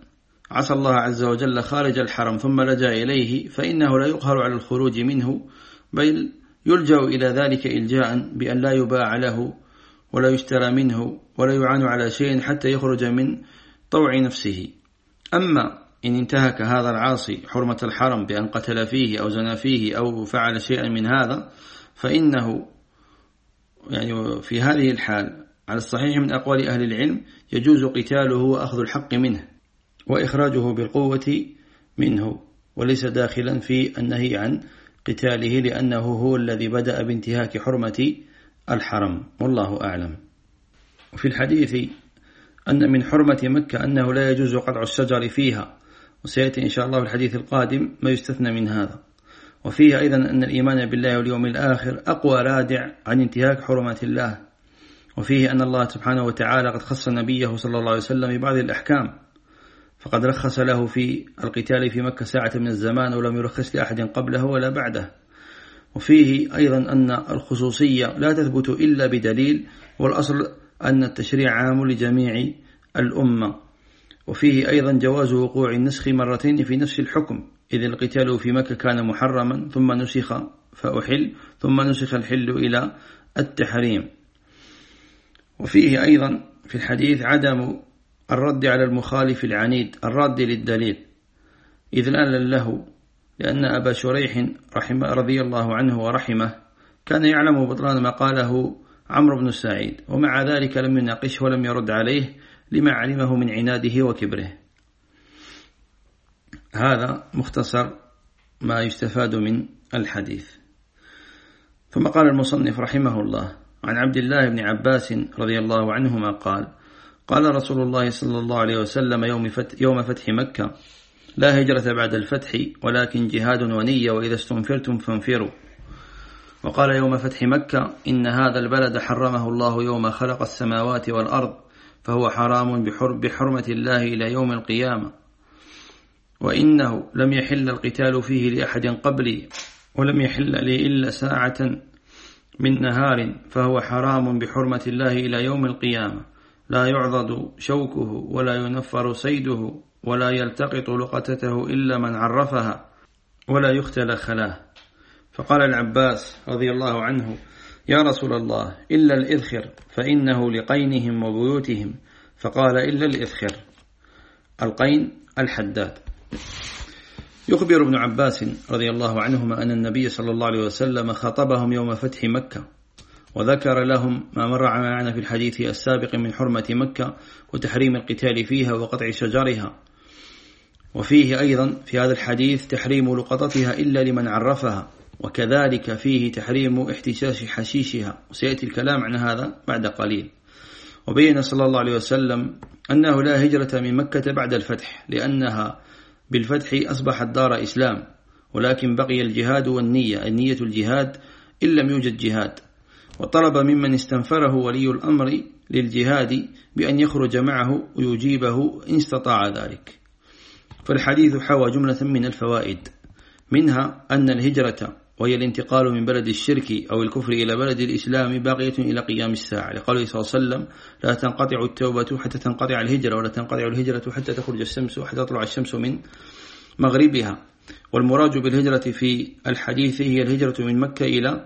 عصى الله عز وجل خارج الحرم ثم لجأ إليه فإنه لا يقهر على الخروج منه بل يلجأ إلى ذلك إلجاء بأن لا يباع له ولا يشترى منه ولا يعان على شيء حتى يخرج من طوع نفسه. أما إن انتهك هذا العاصي حرمة الحرم بأن قتل فيه أو زنى فيه أو فعل شيئا من هذا فإنه يعني في هذه الحال على الصحيح من أقوال أهل العلم يجوز قتاله وأخذ الحق منه وإخراجه بالقوة منه وليس داخلا في النهي عن قتاله لأنه هو الذي بدأ بانتهاك حرمة الحرم. والله أعلم. وفي الحديث أن من حرمة مكة أنه لا يجوز قطع الشجر فيها. وسيأتي إن شاء الله في الحديث القادم ما يستثنى من هذا. وفيه أيضا أن الإيمان بالله واليوم الآخر أقوى رادع عن انتهاك حرمات الله. وفيه أن الله سبحانه وتعالى قد خص نبيه صلى الله عليه وسلم ببعض الأحكام. فقد رخص له في القتال في مكة ساعة من الزمان ولم يرخص لأحد قبله ولا بعده. وفيه أيضا أن الخصوصية لا تثبت إلا بدليل والأصل أن التشريع عام لجميع الأمة. وفيه أيضا جواز وقوع النسخ مرتين في نفس الحكم إذ القتال في مكة كان محرما ثم نسخ فأحل ثم نسخ الحل إلى التحريم. وفيه أيضا في الحديث عدم الرد على المخالف العنيد الرد للدليل. إذ لا له لأن أبا شريح رحمه رضي الله عنه ورحمه كان يعلم بطلان ما قاله عمرو بن سعيد ومع ذلك لم يناقشه ولم يرد عليه لما علمه من عناده وكبره. هذا مختصر ما يستفاد من الحديث. ثم قال المصنف رحمه الله عن عبد الله بن عباس رضي الله عنهما قال قال رسول الله صلى الله عليه وسلم يوم فتح, يوم فتح مكة لا هجرة بعد الفتح ولكن جهاد ونية وإذا استنفرتم فانفروا. وقال يوم فتح مكة إن هذا البلد حرمه الله يوم خلق السماوات والأرض فهو حرام بحرمة الله إلى يوم القيامة. وإنه لم يحل القتال فيه لأحد قبلي ولم يحل لي إلا ساعة من نهار فهو حرام بحرمة الله إلى يوم القيامة. لا يعضد شوكه ولا ينفر صيده ولا يلتقط لقطته إلا من عرفها ولا يختل خلاه. فقال العباس رضي الله عنه يا رسول الله إلا الإذخر فإنه لقينهم وبيوتهم. فقال إلا الإذخر. القين الحداد. يخبر ابن عباس رضي الله عنهما أن النبي صلى الله عليه وسلم خطبهم يوم فتح مكة. وذكر لهم ما مر معنا في الحديث السابق من حرمة مكة وتحريم القتال فيها وقطع شجرها. وفيه أيضا في هذا الحديث تحريم لقطتها إلا لمن عرفها وكذلك فيه تحريم احتشاش حشيشها. وسيأتي الكلام عن هذا بعد قليل. وبين صلى الله عليه وسلم أنه لا هجرة من مكة بعد الفتح لأنها بالفتح أصبحت دار إسلام ولكن بقي الجهاد والنية النية الجهاد إن لم يوجد جهاد. وطلب ممن استنفره ولي الأمر للجهاد بأن يخرج معه ويجيبه إن استطاع ذلك. فالحديث حوى جملة من الفوائد منها أن الهجرة وهي الانتقال من بلد الشرك أو الكفر إلى بلد الإسلام باقية إلى قيام الساعة. لقوله صلى الله عليه وسلم لا تنقطع التوبة حتى تنقطع الهجرة ولا تنقطع الهجرة حتى تخرج الشمس وحتى تطلع الشمس من مغربها. والمراج بالهجرة في الحديث هي الهجرة من مكة إلى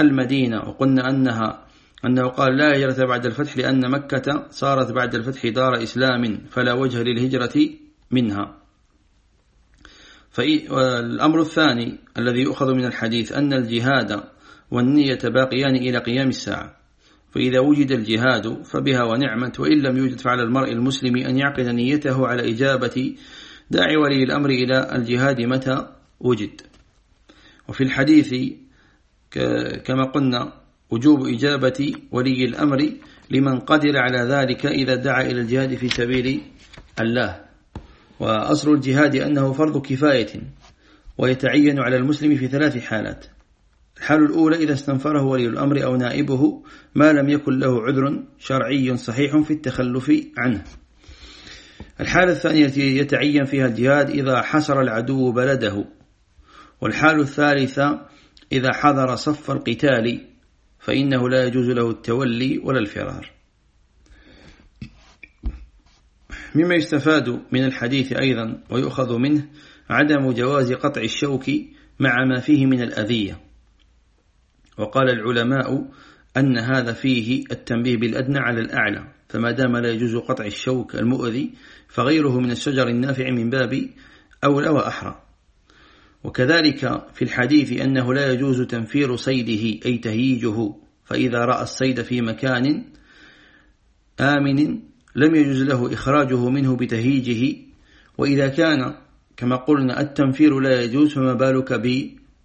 المدينة وقلنا أنها أنه قال لا هجرة بعد الفتح لأن مكة صارت بعد الفتح دار إسلام فلا وجه للهجرة منها. فالأمر الثاني الذي يؤخذ من الحديث أن الجهاد والنية باقيان إلى قيام الساعة. فإذا وجد الجهاد فبها ونعمت وإن لم يوجد فعلى المرء المسلم أن يعقد نيته على إجابة داعي ولي الأمر إلى الجهاد متى وجد. وفي الحديث كما قلنا وجوب إجابة ولي الأمر لمن قدر على ذلك إذا دعا إلى الجهاد في سبيل الله. وأصل الجهاد أنه فرض كفاية ويتعين على المسلم في ثلاث حالات. الحال الأولى إذا استنفره ولي الأمر أو نائبه ما لم يكن له عذر شرعي صحيح في التخلف عنه. الحالة الثانية التي يتعين فيها الجهاد إذا حصر العدو بلده. والحال الثالثة إذا حضر صف القتال فإنه لا يجوز له التولي ولا الفرار. مما يستفاد من الحديث أيضا ويؤخذ منه عدم جواز قطع الشوك مع ما فيه من الأذية. وقال العلماء أن هذا فيه التنبيه بالأدنى على الأعلى فما دام لا يجوز قطع الشوك المؤذي فغيره من الشجر النافع من باب أولى وأحرى. وكذلك في الحديث أنه لا يجوز تنفير صيده أي تهييجه فإذا رأى الصيد في مكان آمن لم يجوز له إخراجه منه بتهيجه وإذا كان كما قلنا التنفير لا يجوز فما بالك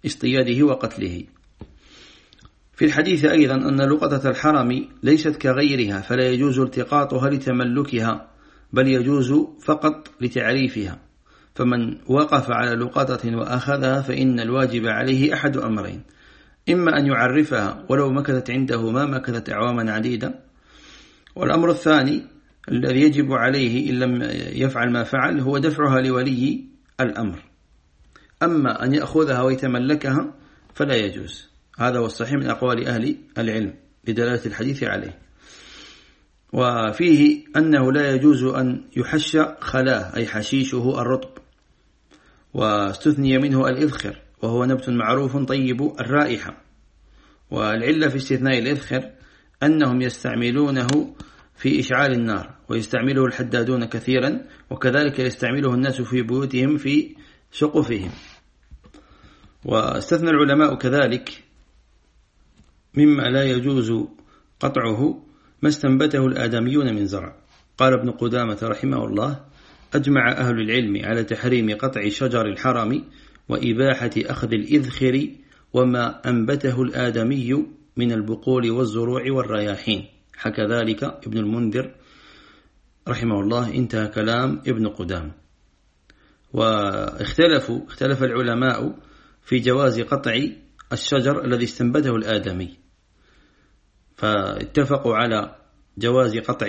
باصطياده وقتله. في الحديث أيضا أن لقطة الحرم ليست كغيرها فلا يجوز التقاطها لتملكها بل يجوز فقط لتعريفها. فمن وقف على لقطة وأخذها فإن الواجب عليه أحد أمرين. إما أن يعرفها ولو مكثت عنده ما مكثت أعواما عديدة. والأمر الثاني الذي يجب عليه إن لم يفعل ما فعل هو دفعها لولي الأمر. أما أن يأخذها ويتملكها فلا يجوز. هذا هو الصحيح من أقوال أهل العلم لدلالة الحديث عليه. وفيه أنه لا يجوز أن يحش خلاه أي حشيشه الرطب. واستثني منه الإذخر وهو نبت معروف طيب الرائحة. والعلة في استثناء الإذخر أنهم يستعملونه في إشعال النار ويستعمله الحدادون كثيرا وكذلك يستعمله الناس في بيوتهم في سقفهم واستثنى العلماء كذلك مما لا يجوز قطعه ما استنبته الآدميون من زرع. قال ابن قدامة رحمه الله أجمع أهل العلم على تحريم قطع شجر الحرم وإباحة أخذ الإذخر وما أنبته الآدمي من البقول والزروع والرياحين. حكى ذلك ابن المنذر رحمه الله انتهى كلام ابن قدام. واختلفوا اختلف العلماء في جواز قطع الشجر الذي استنبته الآدمي. فاتفقوا على جواز قطع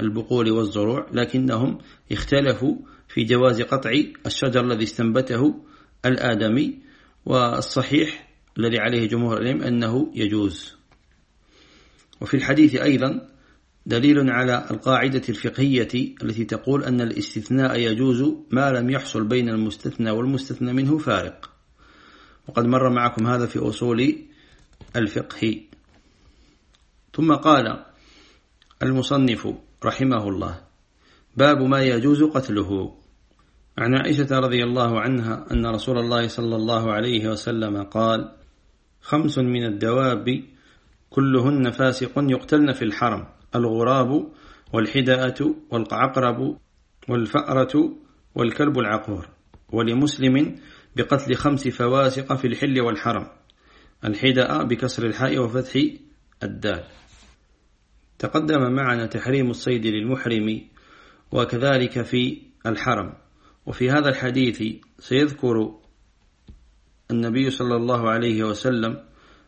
البقول والزروع لكنهم اختلفوا في جواز قطع الشجر الذي استنبته الآدمي والصحيح الذي عليه جمهور العلم أنه يجوز. وفي الحديث أيضا دليل على القاعدة الفقهية التي تقول أن الاستثناء يجوز ما لم يحصل بين المستثنى والمستثنى منه فارق. وقد مر معكم هذا في أصول الفقه. ثم قال المصنف رحمه الله باب ما يجوز قتله. عن عائشة رضي الله عنها أن رسول الله صلى الله عليه وسلم قال خمس من الدواب كلهن فاسق يقتلن في الحرم الغراب والحداءة والعقرب والفأرة والكلب العقور ولمسلم بقتل خمس فواسق في الحل والحرم الحداء بكسر الحاء وفتح الدال. تقدم معنا تحريم الصيد للمحرم وكذلك في الحرم. وفي هذا الحديث سيذكر النبي صلى الله عليه وسلم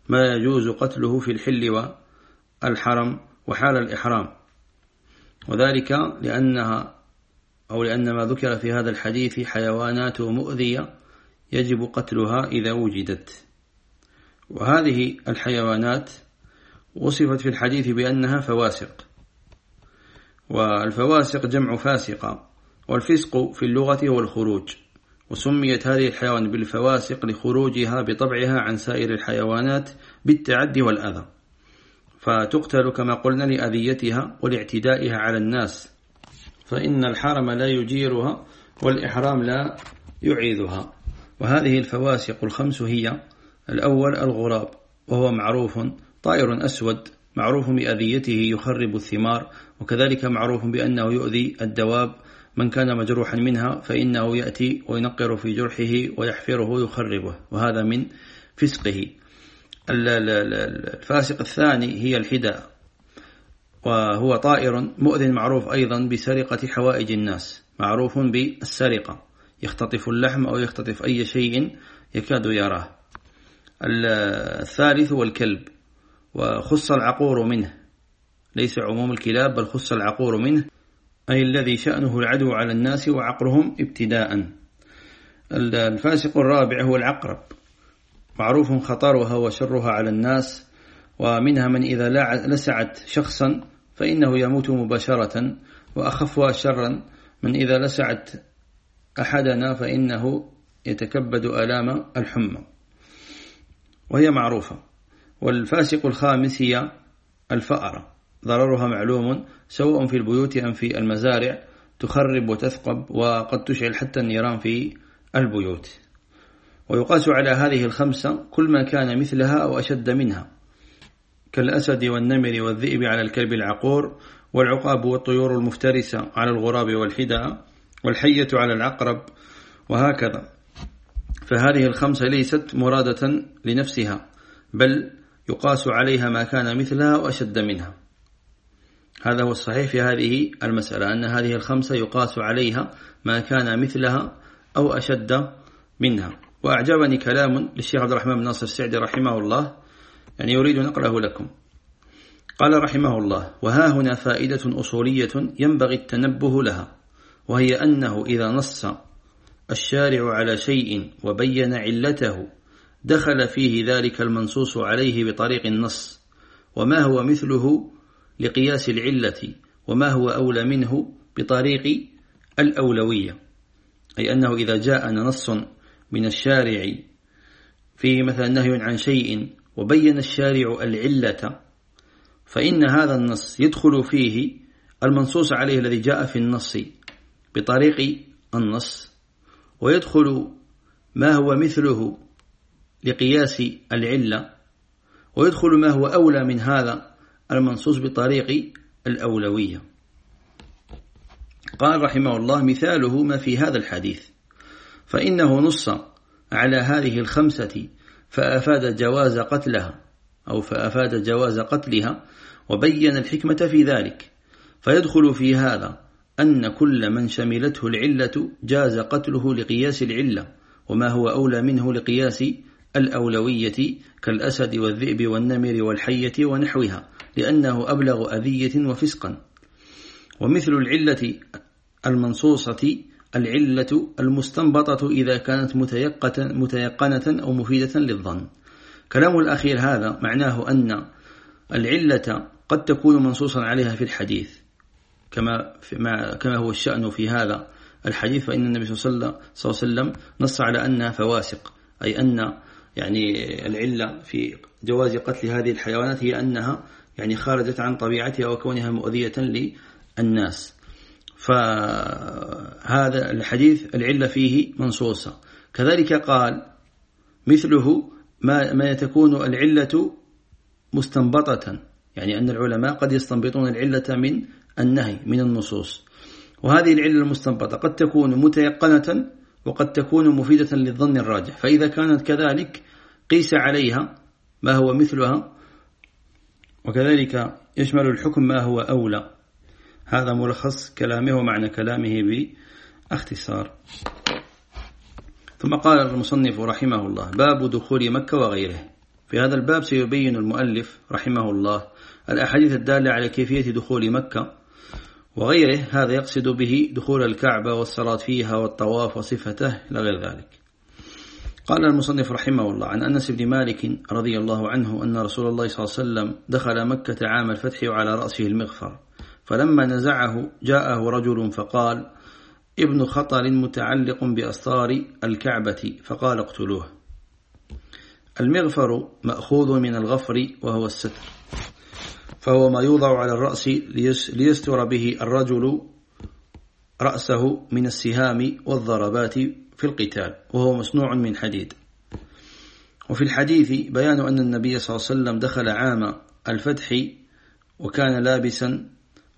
ما يجوز قتله في الحل والحرم وحال الإحرام. وذلك لأنها أو لأن ما ذكر في هذا الحديث حيوانات مؤذية يجب قتلها إذا وجدت. وهذه الحيوانات وصفت في الحديث بأنها فواسق. والفواسق جمع فاسقة والفسق في اللغة هو الخروج. وسميت هذه الحيوان بالفواسق لخروجها بطبعها عن سائر الحيوانات بالتعدي والأذى. فتقتل كما قلنا لأذيتها ولإعتدائها على الناس. فإن الحرم لا يجيرها والإحرام لا يعيذها. وهذه الفواسق الخمس هي الأول الغراب وهو معروف طائر أسود معروف بأذيته يخرب الثمار وكذلك معروف بأنه يؤذي الدواب من كان مجروحا منها فإنه يأتي وينقر في جرحه ويحفره يخربه وهذا من فسقه. الفاسق الثاني هي الحداء وهو طائر مؤذن معروف أيضا بسرقة حوائج الناس معروف بالسرقة يختطف اللحم أو يختطف أي شيء يكاد يراه. الثالث والكلب وخص العقور منه. ليس عموم الكلاب بل خص العقور منه أي الذي شأنه العدو على الناس وعقرهم ابتداء. الفاسق الرابع هو العقرب. معروف خطرها وشرها على الناس ومنها من إذا لسعت شخصا فإنه يموت مباشرة وأخفها شرا من إذا لسعت أحدنا فإنه يتكبد آلام الحمى. وهي معروفة. والفاسق الخامس هي الفأرة. ضررها معلوم سواء في البيوت أم في المزارع تخرب وتثقب وقد تشعل حتى النيران في البيوت. ويقاس على هذه الخمسة كل ما كان مثلها أو أشد منها كالأسد والنمر والذئب على الكلب العقور والعقاب والطيور المفترسة على الغراب والحدى والحية على العقرب وهكذا. فهذه الخمسة ليست مرادة لنفسها بل يقاس عليها ما كان مثلها وأشد منها. هذا هو الصحيح في هذه المسألة أن هذه الخمسة يقاس عليها ما كان مثلها أو أشد منها. وأعجبني كلام للشيخ عبد الرحمن بن ناصر السعدي رحمه الله يعني يريد نقله لكم. قال رحمه الله وها هنا فائدة أصولية ينبغي التنبه لها وهي أنه إذا نص الشارع على شيء وبين علته دخل فيه ذلك المنصوص عليه بطريق النص. وما هو مثله لقياس العلة وما هو أولى منه بطريق الأولوية. أي أنه إذا جاءنا نص من الشارع فيه مثلا نهي عن شيء وبين الشارع العلة فإن هذا النص يدخل فيه المنصوص عليه الذي جاء في النص بطريق النص. ويدخل ما هو مثله لقياس العلة ويدخل ما هو أولى من هذا المنصوص بطريق الأولوية. قال رحمه الله مثاله ما في هذا الحديث فإنه نص على هذه الخمسة فأفاد جواز قتلها أو فأفاد جواز قتلها وبين الحكمة في ذلك. فيدخل في هذا أن كل من شملته العلة جاز قتله لقياس العلة وما هو أولى منه لقياس الأولوية كالأسد والذئب والنمر والحية ونحوها لأنه أبلغ أذية وفسقا. ومثل العلة المنصوصة العلة المستنبطة إذا كانت متيقنة أو مفيدة للظن. كلام الأخير هذا معناه أن العلة قد تكون منصوصا عليها في الحديث. كما, كما هو الشأن في هذا الحديث فإن النبي صلى الله عليه وسلم نص على أنها فواسق أي أن يعني العلة في جواز قتل هذه الحيوانات هي أنها يعني خارجت عن طبيعتها وكونها مؤذية للناس. فهذا الحديث العلة فيه منصوصة. كذلك قال مثله ما, ما تكون العلة مستنبطة يعني أن العلماء قد يستنبطون العلة من النهي من النصوص. وهذه العلة المستنبطة قد تكون متيقنة وقد تكون مفيدة للظن الراجح. فإذا كانت كذلك قيس عليها ما هو مثلها وكذلك يشمل الحكم ما هو أولى. هذا ملخص كلامه ومعنى كلامه باختصار. ثم قال المصنف رحمه الله باب دخول مكة وغيره. في هذا الباب سيبين المؤلف رحمه الله الأحاديث الدالة على كيفية دخول مكة وغيره هذا يقصد به دخول الكعبة والصلاة فيها والطواف وصفته إلى غير ذلك. قال المصنف رحمه الله عن أنس بن مالك رضي الله عنه أن رسول الله صلى الله عليه وسلم دخل مكة عام الفتح وعلى رأسه المغفر فلما نزعه جاءه رجل فقال ابن خطر متعلق بأسطار الكعبة فقال اقتلوه المغفر مأخوذ من الغفر وهو الستر. فهو ما يوضع على الرأس ليستر به الرجل رأسه من السهام والضربات في القتال وهو مصنوع من حديد. وفي الحديث بيان أن النبي صلى الله عليه وسلم دخل عام الفتح وكان لابسا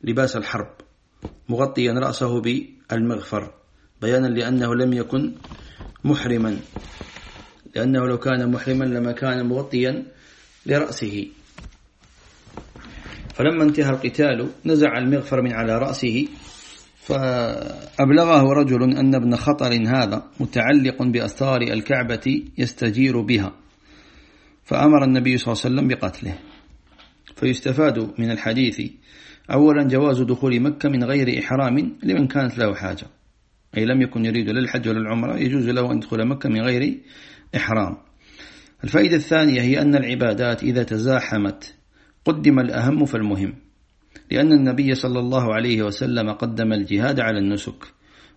لباس الحرب مغطيا رأسه بالمغفر بيانا لأنه لم يكن محرما لأنه لو كان محرما لما كان مغطيا لرأسه. فلما انتهى القتال نزع المغفر من على رأسه فأبلغه رجل أن ابن خطر هذا متعلق بأستار الكعبة يستجير بها فأمر النبي صلى الله عليه وسلم بقتله. فيستفاد من الحديث أولا جواز دخول مكة من غير إحرام لمن كانت له حاجة أي لم يكن يريد للحج ولا العمرة يجوز له أن يدخل مكة من غير إحرام. الفائدة الثانية هي أن العبادات إذا تزاحمت قدم الأهم فالمهم. لأن النبي صلى الله عليه وسلم قدم الجهاد على النسك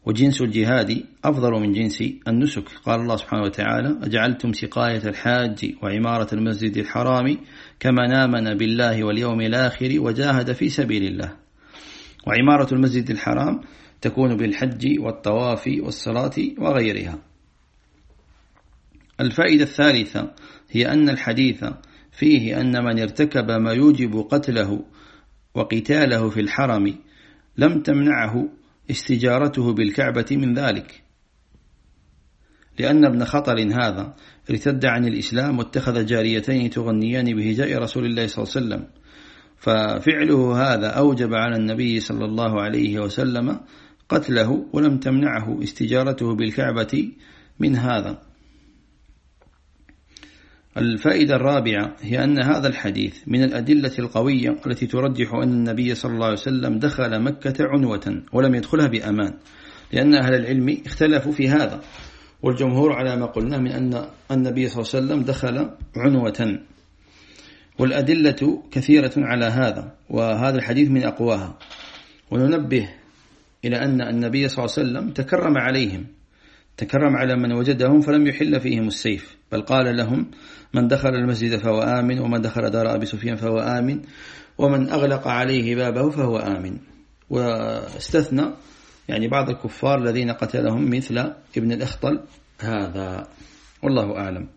وجنس الجهاد أفضل من جنس النسك. قال الله سبحانه وتعالى أجعلتم سقاية الحاج وعمارة المسجد الحرام كما نامن بالله واليوم الآخر وجاهد في سبيل الله. وعمارة المسجد الحرام تكون بالحج والطواف والصلاة وغيرها. الفائدة الثالثة هي أن الحديث فيه أن من ارتكب ما يوجب قتله وقتاله في الحرم لم تمنعه استجارته بالكعبة من ذلك. لأن ابن خطر هذا ارتد عن الإسلام واتخذ جاريتين تغنيان بهجاء رسول الله صلى الله عليه وسلم. ففعله هذا أوجب على النبي صلى الله عليه وسلم قتله ولم تمنعه استجارته بالكعبة من هذا. الفائدة الرابعة هي أن هذا الحديث من الأدلة القوية التي ترجح أن النبي صلى الله عليه وسلم دخل مكة عنوة ولم يدخلها بأمان لأن أهل العلم اختلفوا في هذا والجمهور على ما قلنا من أن النبي صلى الله عليه وسلم دخل عنوة. والأدلة كثيرة على هذا وهذا الحديث من أقواها. وننبه إلى أن النبي صلى الله عليه وسلم تكرم عليهم تكرم على من وجدهم فلم يحل فيهم السيف. بل قال لهم من دخل المسجد فهو آمن ومن دخل دار أبي سفيان فهو آمن ومن أغلق عليه بابه فهو آمن. واستثنى يعني بعض الكفار الذين قتلهم مثل ابن الأخطل هذا. والله أعلم.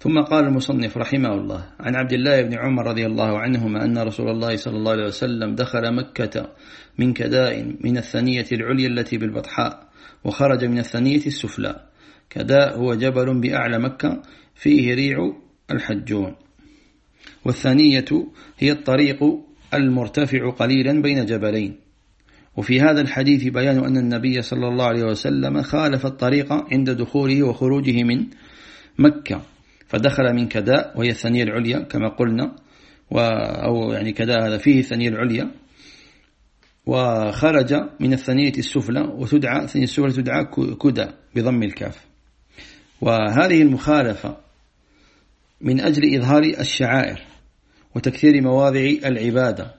ثم قال المصنف رحمه الله عن عبد الله بن عمر رضي الله عنهما أن رسول الله صلى الله عليه وسلم دخل مكة من كداء من الثنية العليا التي بالبطحاء وخرج من الثنية السفلى. كداء هو جبل بأعلى مكة فيه ريع الحجون. والثانية هي الطريق المرتفع قليلا بين جبلين. وفي هذا الحديث بيان أن النبي صلى الله عليه وسلم خالف الطريق عند دخوله وخروجه من مكة فدخل من كداء وهي الثانية العليا كما قلنا أو يعني كداء هذا فيه الثانية العليا. وخرج من الثانية السفلى وتدعى الثانية السفلى تدعى كدى بضم الكاف. وهذه المخالفة من أجل إظهار الشعائر وتكثير مواضع العبادة.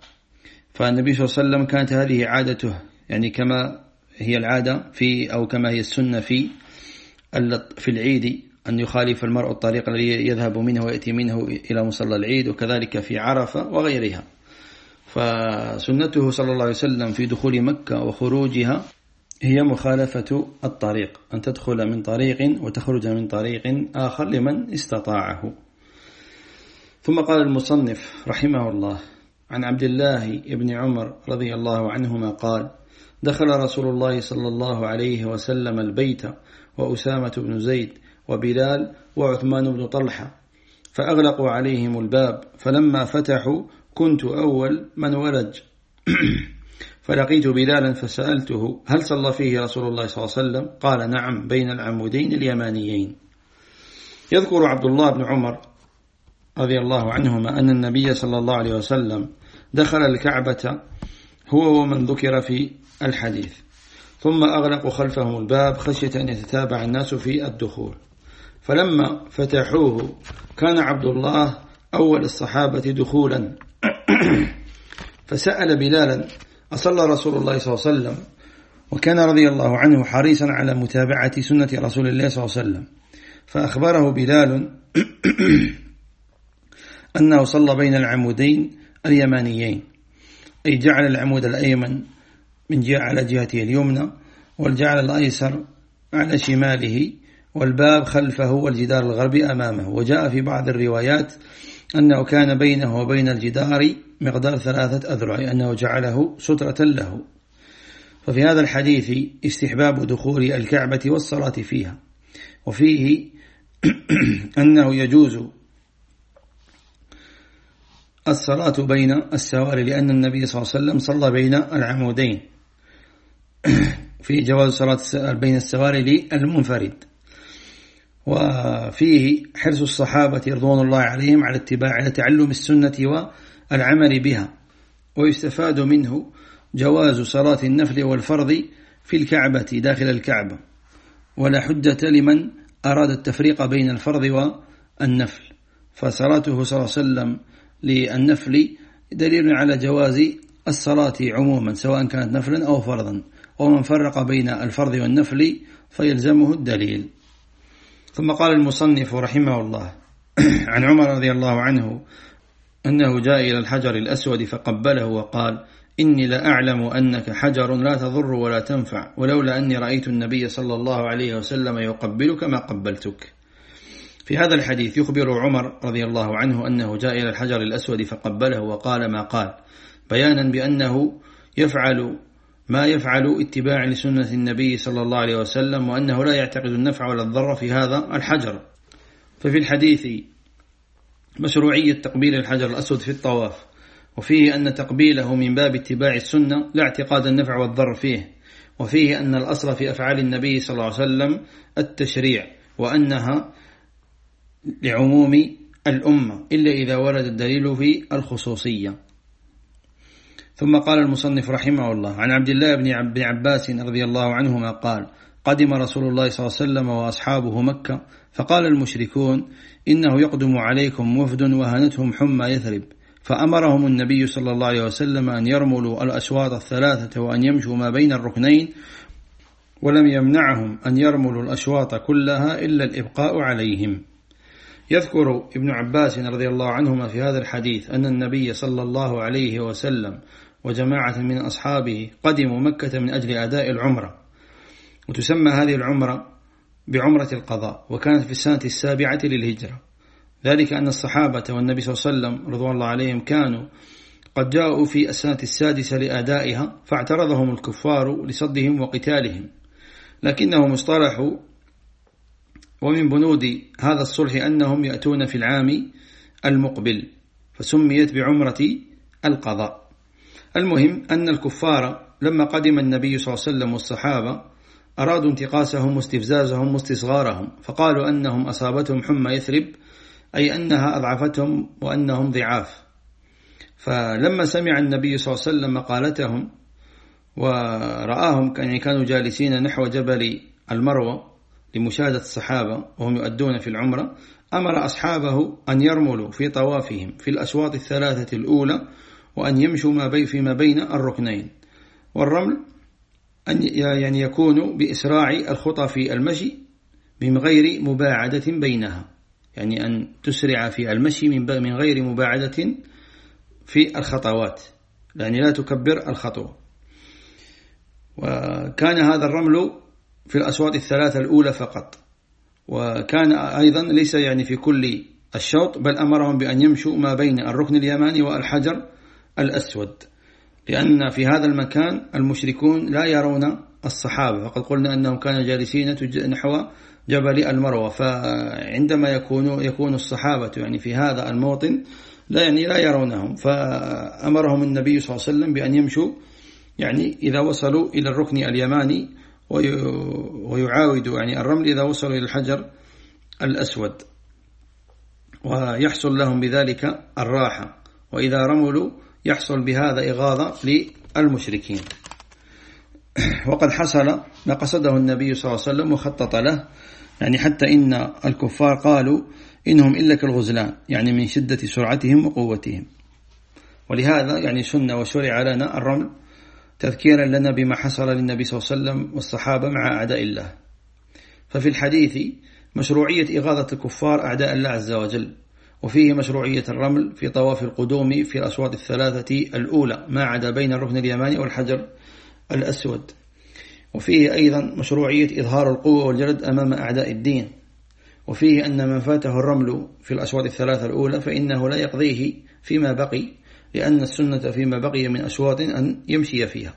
فالنبي صلى الله عليه وسلم كانت هذه عادته يعني كما هي العادة في أو كما هي السنة في في العيد أن يخالف المرء الطريق الذي يذهب منه ويأتي منه إلى مصلى العيد وكذلك في عرفة وغيرها. فسنته صلى الله عليه وسلم في دخول مكة وخروجها هي مخالفة الطريق أن تدخل من طريق وتخرج من طريق آخر لمن استطاعه. ثم قال المصنف رحمه الله عن عبد الله بن عمر رضي الله عنهما قال دخل رسول الله صلى الله عليه وسلم البيت وأسامة بن زيد وبلال وعثمان بن طلحة فأغلقوا عليهم الباب فلما فتحوا كنت أول من ولج. فلقيت بلالا فسألته هل صلى فيه رسول الله صلى الله عليه وسلم؟ قال نعم بين العمودين اليمانيين. يذكر عبد الله بن عمر رضي الله عنهما أن النبي صلى الله عليه وسلم دخل الكعبة هو ومن ذكر في الحديث. ثم أغلقوا خلفهم الباب خشية أن يتتابع الناس في الدخول. فلما فتحوه كان عبد الله أول الصحابة دخولا. فسأل بلالا أصلى رسول الله صلى الله عليه وسلم وكان رضي الله عنه حريصا على متابعة سنة رسول الله صلى الله عليه وسلم. فأخبره بلال أنه صلى بين العمودين اليمانيين أي جعل العمود الأيمن من جهة على جهته اليمنى والجعل الأيسر على شماله والباب خلفه والجدار الغربي أمامه. وجاء في بعض الروايات أنه كان بينه وبين الجدار مقدار ثلاثة أذرع أنه جعله سترة له. ففي هذا الحديث استحباب دخول الكعبة والصلاة فيها. وفيه أنه يجوز الصلاة بين السواري لأن النبي صلى الله عليه وسلم صلى بين العمودين. في جواز صلاة بين السواري للمنفرد. وفيه حرص الصحابة رضوان الله عليهم على اتباع على تعلم السنة والعمل بها. ويستفاد منه جواز صلاة النفل والفرض في الكعبة داخل الكعبة. ولا حجة لمن أراد التفريق بين الفرض والنفل. فصلاته صلى الله عليه وسلم للنفل دليل على جواز الصلاة عموما سواء كانت نفلا أو فرضا. ومن فرق بين الفرض والنفل فيلزمه الدليل. ثم قال المصنف رحمه الله عن عمر رضي الله عنه أنه جاء إلى الحجر الأسود فقبله وقال إني لأعلم أنك حجر لا تضر ولا تنفع ولولا أني رأيت النبي صلى الله عليه وسلم يقبلك ما قبلتك. في هذا الحديث يخبر عمر رضي الله عنه أنه جاء إلى الحجر الأسود فقبله وقال ما قال. بيانا بأنه يفعل ما يفعل اتباع لسنة النبي صلى الله عليه وسلم وأنه لا يعتقد النفع ولا الضر في هذا الحجر. ففي الحديث مشروعية تقبيل الحجر الأسود في الطواف وفيه أن تقبيله من باب اتباع السنة لا اعتقاد النفع والضر فيه وفيه أن الأصل في أفعال النبي صلى الله عليه وسلم التشريع وأنها لعموم الأمة إلا إذا ورد الدليل في الخصوصية. ثم قال المصنف رحمه الله عن عبد الله بن عباس رضي الله عنهما قال قدم رسول الله صلى الله عليه وسلم وأصحابه مكة فقال المشركون إنه يقدم عليكم وفد وهنتهم حمى يثرب فأمرهم النبي صلى الله عليه وسلم أن يرملوا الأشواط الثلاثة وأن يمشوا ما بين الركنين ولم يمنعهم أن يرملوا الأشواط كلها إلا الإبقاء عليهم. يذكر ابن عباس رضي الله عنهما في هذا الحديث أن النبي صلى الله عليه وسلم وجماعة من أصحابه قدموا مكة من أجل أداء العمرة. وتسمى هذه العمرة بعمرة القضاء وكانت في السنة السابعة للهجرة. ذلك أن الصحابة والنبي صلى الله عليه وسلم رضوان الله عليهم كانوا قد جاءوا في السنة السادسة لأدائها فاعترضهم الكفار لصدهم وقتالهم. لكنهم اصطلحوا ومن بنود هذا الصلح أنهم يأتون في العام المقبل فسميت بعمرة القضاء. المهم أن الكفار لما قدم النبي صلى الله عليه وسلم والصحابة أرادوا انتقاسهم واستفزازهم واستصغارهم فقالوا أنهم أصابتهم حمى يثرب أي أنها أضعفتهم وأنهم ضعاف. فلما سمع النبي صلى الله عليه وسلم مقالتهم ورآهم يعني كانوا جالسين نحو جبل المروة لمشاهدة الصحابة وهم يؤدون في العمرة أمر أصحابه أن يرملوا في طوافهم في الأشواط الثلاثة الأولى وأن يمشوا ما بي فيما بين الركنين. والرمل أن يعني يكون بإسراع الخطى في المشي من غير مباعدة بينها. يعني أن تسرع في المشي من غير مباعدة في الخطوات. يعني لا تكبر الخطوة. وكان هذا الرمل في الأشواط الثلاثة الأولى فقط. وكان أيضا ليس يعني في كل الشوط بل أمرهم بأن يمشوا ما بين الركن اليماني والحجر الأسود. لأن في هذا المكان المشركون لا يرون الصحابة. فقد قلنا أنهم كانوا جالسين نحو جبل المروة. فعندما يكون يكون الصحابة يعني في هذا الموطن لا يعني لا يرونهم. فأمرهم النبي صلى الله عليه وسلم بأن يمشوا يعني إذا وصلوا إلى الركن اليماني ويعاود يعني الرمل إذا وصلوا إلى الحجر الأسود. ويحصل لهم بذلك الراحة. وإذا رملوا يحصل بهذا إغاظة للمشركين. وقد حصل ما قصده النبي صلى الله عليه وسلم وخطط له. يعني حتى إن الكفار قالوا إنهم إلا كالغزلان يعني من شدة سرعتهم وقوتهم. ولهذا يعني سنة وشرع لنا الرمل تذكيرا لنا بما حصل للنبي صلى الله عليه وسلم والصحابة مع أعداء الله. ففي الحديث مشروعية إغاظة الكفار أعداء الله عز وجل وفيه مشروعية الرمل في طواف القدوم في الأصوات الثلاثة الأولى ما عدا بين الركن اليماني والحجر الأسود. وفيه أيضا مشروعية إظهار القوة والجلد أمام أعداء الدين. وفيه أن من فاته الرمل في الأشواط الثلاثة الأولى فإنه لا يقضيه فيما بقي لأن السنة فيما بقي من أشواط أن يمشي فيها.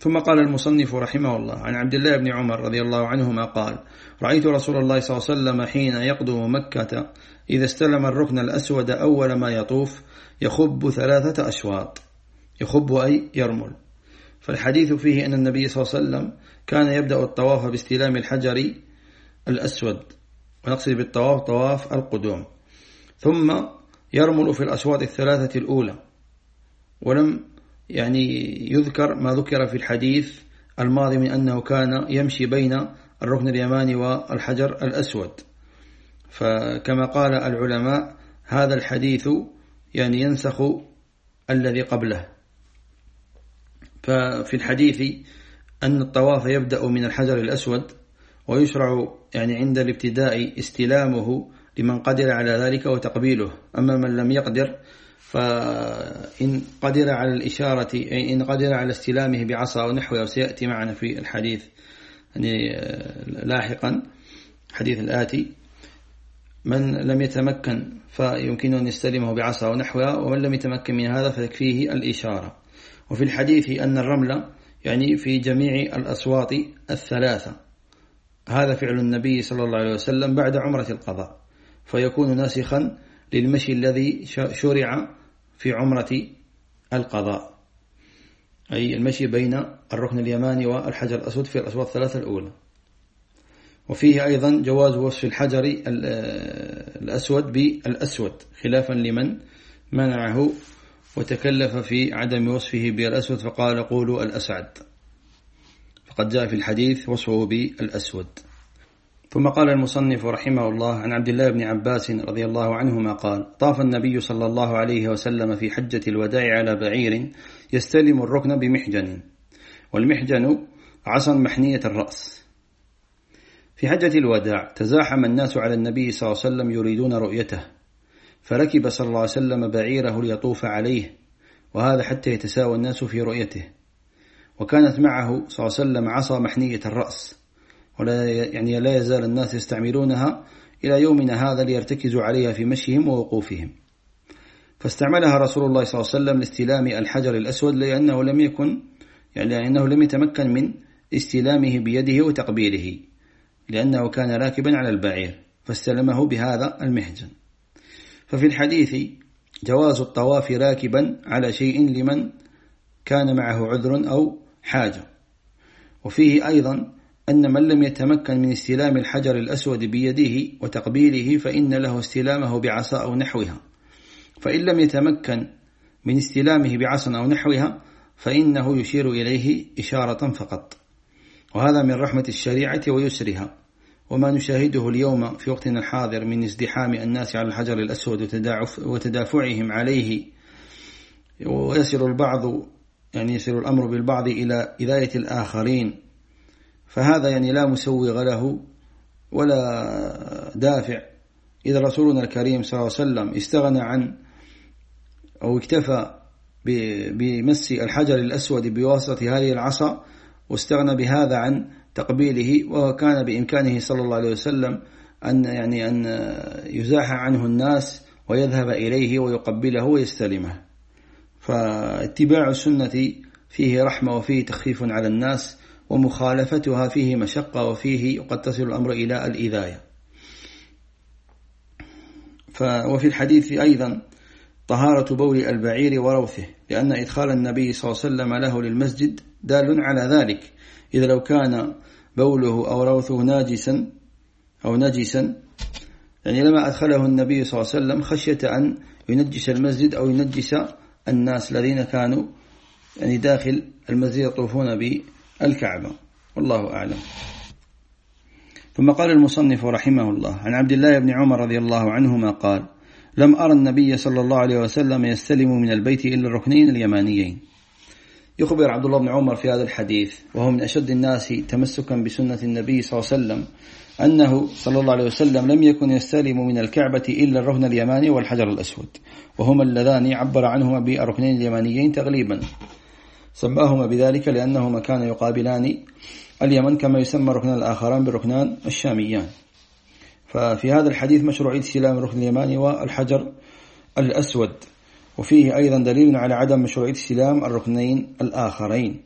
ثم قال المصنف رحمه الله عن عبد الله بن عمر رضي الله عنهما قال رأيت رسول الله صلى الله عليه وسلم حين يقدم مكة إذا استلم الركن الأسود أول ما يطوف يخب ثلاثة أشواط. يخب أي يرمل. فالحديث فيه أن النبي صلى الله عليه وسلم كان يبدأ الطواف باستلام الحجر الأسود. ونقصد بالطواف طواف القدوم. ثم يرمل في الأشواط الثلاثة الأولى. ولم يعني يذكر ما ذكر في الحديث الماضي من أنه كان يمشي بين الركن اليماني والحجر الأسود. فكما قال العلماء هذا الحديث يعني ينسخ الذي قبله. ففي الحديث أن الطواف يبدأ من الحجر الأسود ويشرع يعني عند الابتداء استلامه لمن قدر على ذلك وتقبيله. أما من لم يقدر فإن قدر على الإشارة إن قدر على استلامه بعصا أو نحوه وسيأتي معنا في الحديث يعني لاحقا حديث الآتي من لم يتمكن فيمكن أن يستلمه بعصا أو نحوها ومن لم يتمكن من هذا فتكفيه الإشارة. وفي الحديث أن الرمل يعني في جميع الأصوات الثلاثة. هذا فعل النبي صلى الله عليه وسلم بعد عمرة القضاء. فيكون ناسخا للمشي الذي شرع في عمرة القضاء. أي المشي بين الركن اليماني والحجر الأسود في الأصوات الثلاثة الأولى. وفيه أيضا جواز وصف الحجر الأسود بالأسود خلافا لمن منعه وتكلف في عدم وصفه بالأسود فقال قولوا الأسعد. فقد جاء في الحديث وصفه بالأسود. ثم قال المصنف رحمه الله عن عبد الله بن عباس رضي الله عنهما قال طاف النبي صلى الله عليه وسلم في حجة الوداع على بعير يستلم الركن بمحجن والمحجن عصا محنية الرأس. في حجة الوداع تزاحم الناس على النبي صلى الله عليه وسلم يريدون رؤيته فركب صلى الله عليه وسلم بعيره ليطوف عليه وهذا حتى يتساوى الناس في رؤيته. وكانت معه صلى الله عليه وسلم عصا محنية الرأس. ولا يعني لا يزال الناس يستعملونها إلى يومنا هذا ليرتكزوا عليها في مشيهم ووقوفهم. فاستعملها رسول الله صلى الله عليه وسلم لاستلام الحجر الأسود لأنه لم يكن يعني لأنه لم يتمكن من استلامه بيده وتقبيله لأنه كان راكبا على البعير فاستلمه بهذا المحجن ففي الحديث جواز الطواف راكبا على شيء لمن كان معه عذر أو حاجة. وفيه أيضا أن من لم يتمكن من استلام الحجر الأسود بيده وتقبيله فإن له استلامه بعصا أو نحوها. فإن لم يتمكن من استلامه بعصا أو نحوها فإنه يشير إليه إشارة فقط. وهذا من رحمة الشريعة ويسرها. وما نشاهده اليوم في وقتنا الحاضر من ازدحام الناس على الحجر الأسود وتدافعهم عليه ويصل البعض يعني يصل الأمر بالبعض إلى إذاية الآخرين. فهذا يعني لا مسوغ له ولا دافع. إذا رسولنا الكريم صلى الله عليه وسلم استغنى عن أو اكتفى بمس الحجر الأسود بواسطة هذه العصا واستغنى بهذا عن تقبيله وكان بإمكانه صلى الله عليه وسلم أن يعني أن يزاح عنه الناس ويذهب إليه ويقبله ويستلمه. فاتباع السنة فيه رحمة وفيه تخفيف على الناس ومخالفتها فيه مشقة وفيه قد تصل الأمر إلى الإذاية. وفي الحديث أيضا طهارة بول البعير وروثه لأن إدخال النبي صلى الله عليه وسلم له للمسجد دال على ذلك. إذا لو كان بوله أو روثه ناجسا أو نجسا يعني لما أدخله النبي صلى الله عليه وسلم خشية أن ينجس المسجد أو ينجس الناس الذين كانوا يعني داخل المسجد يطوفون بالكعبة والله أعلم. ثم قال المصنف رحمه الله عن عبد الله بن عمر رضي الله عنهما قال لم أرى النبي صلى الله عليه وسلم يستلم من البيت إلا الركنين اليمانيين. يخبر عبد الله بن عمر في هذا الحديث وهو من أشد الناس تمسكا بسنة النبي صلى الله عليه وسلم أنه صلى الله عليه وسلم لم يكن يستلم من الكعبة إلا الركن اليماني والحجر الأسود وهما اللذان عبر عنهما بالركنين اليمانيين تغليبا سماهما بذلك لأنهما كان يقابلان اليمن كما يسمى الركنان الآخران بالركنان الشاميان. ففي هذا الحديث مشروعية استلام الركن اليماني والحجر الأسود. وفيه أيضا دليل على عدم مشروعية استلام الركنين الآخرين.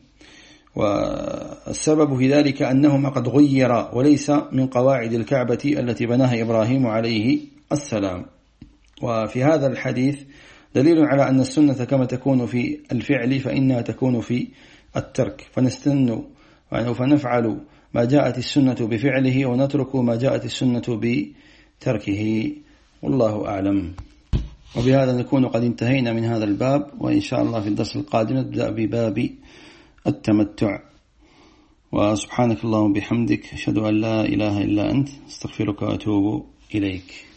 والسبب في ذلك أنهما قد غير وليس من قواعد الكعبة التي بناها إبراهيم عليه السلام. وفي هذا الحديث دليل على أن السنة كما تكون في الفعل فإنها تكون في الترك. فنستن فنفعل ما جاءت السنة بفعله ونترك ما جاءت السنة بتركه. والله أعلم. وبهذا نكون قد انتهينا من هذا الباب وإن شاء الله في الدرس القادم نبدأ بباب التمتع. وسبحانك اللهم بحمدك أشهد أن لا إله إلا أنت أستغفرك وأتوب إليك.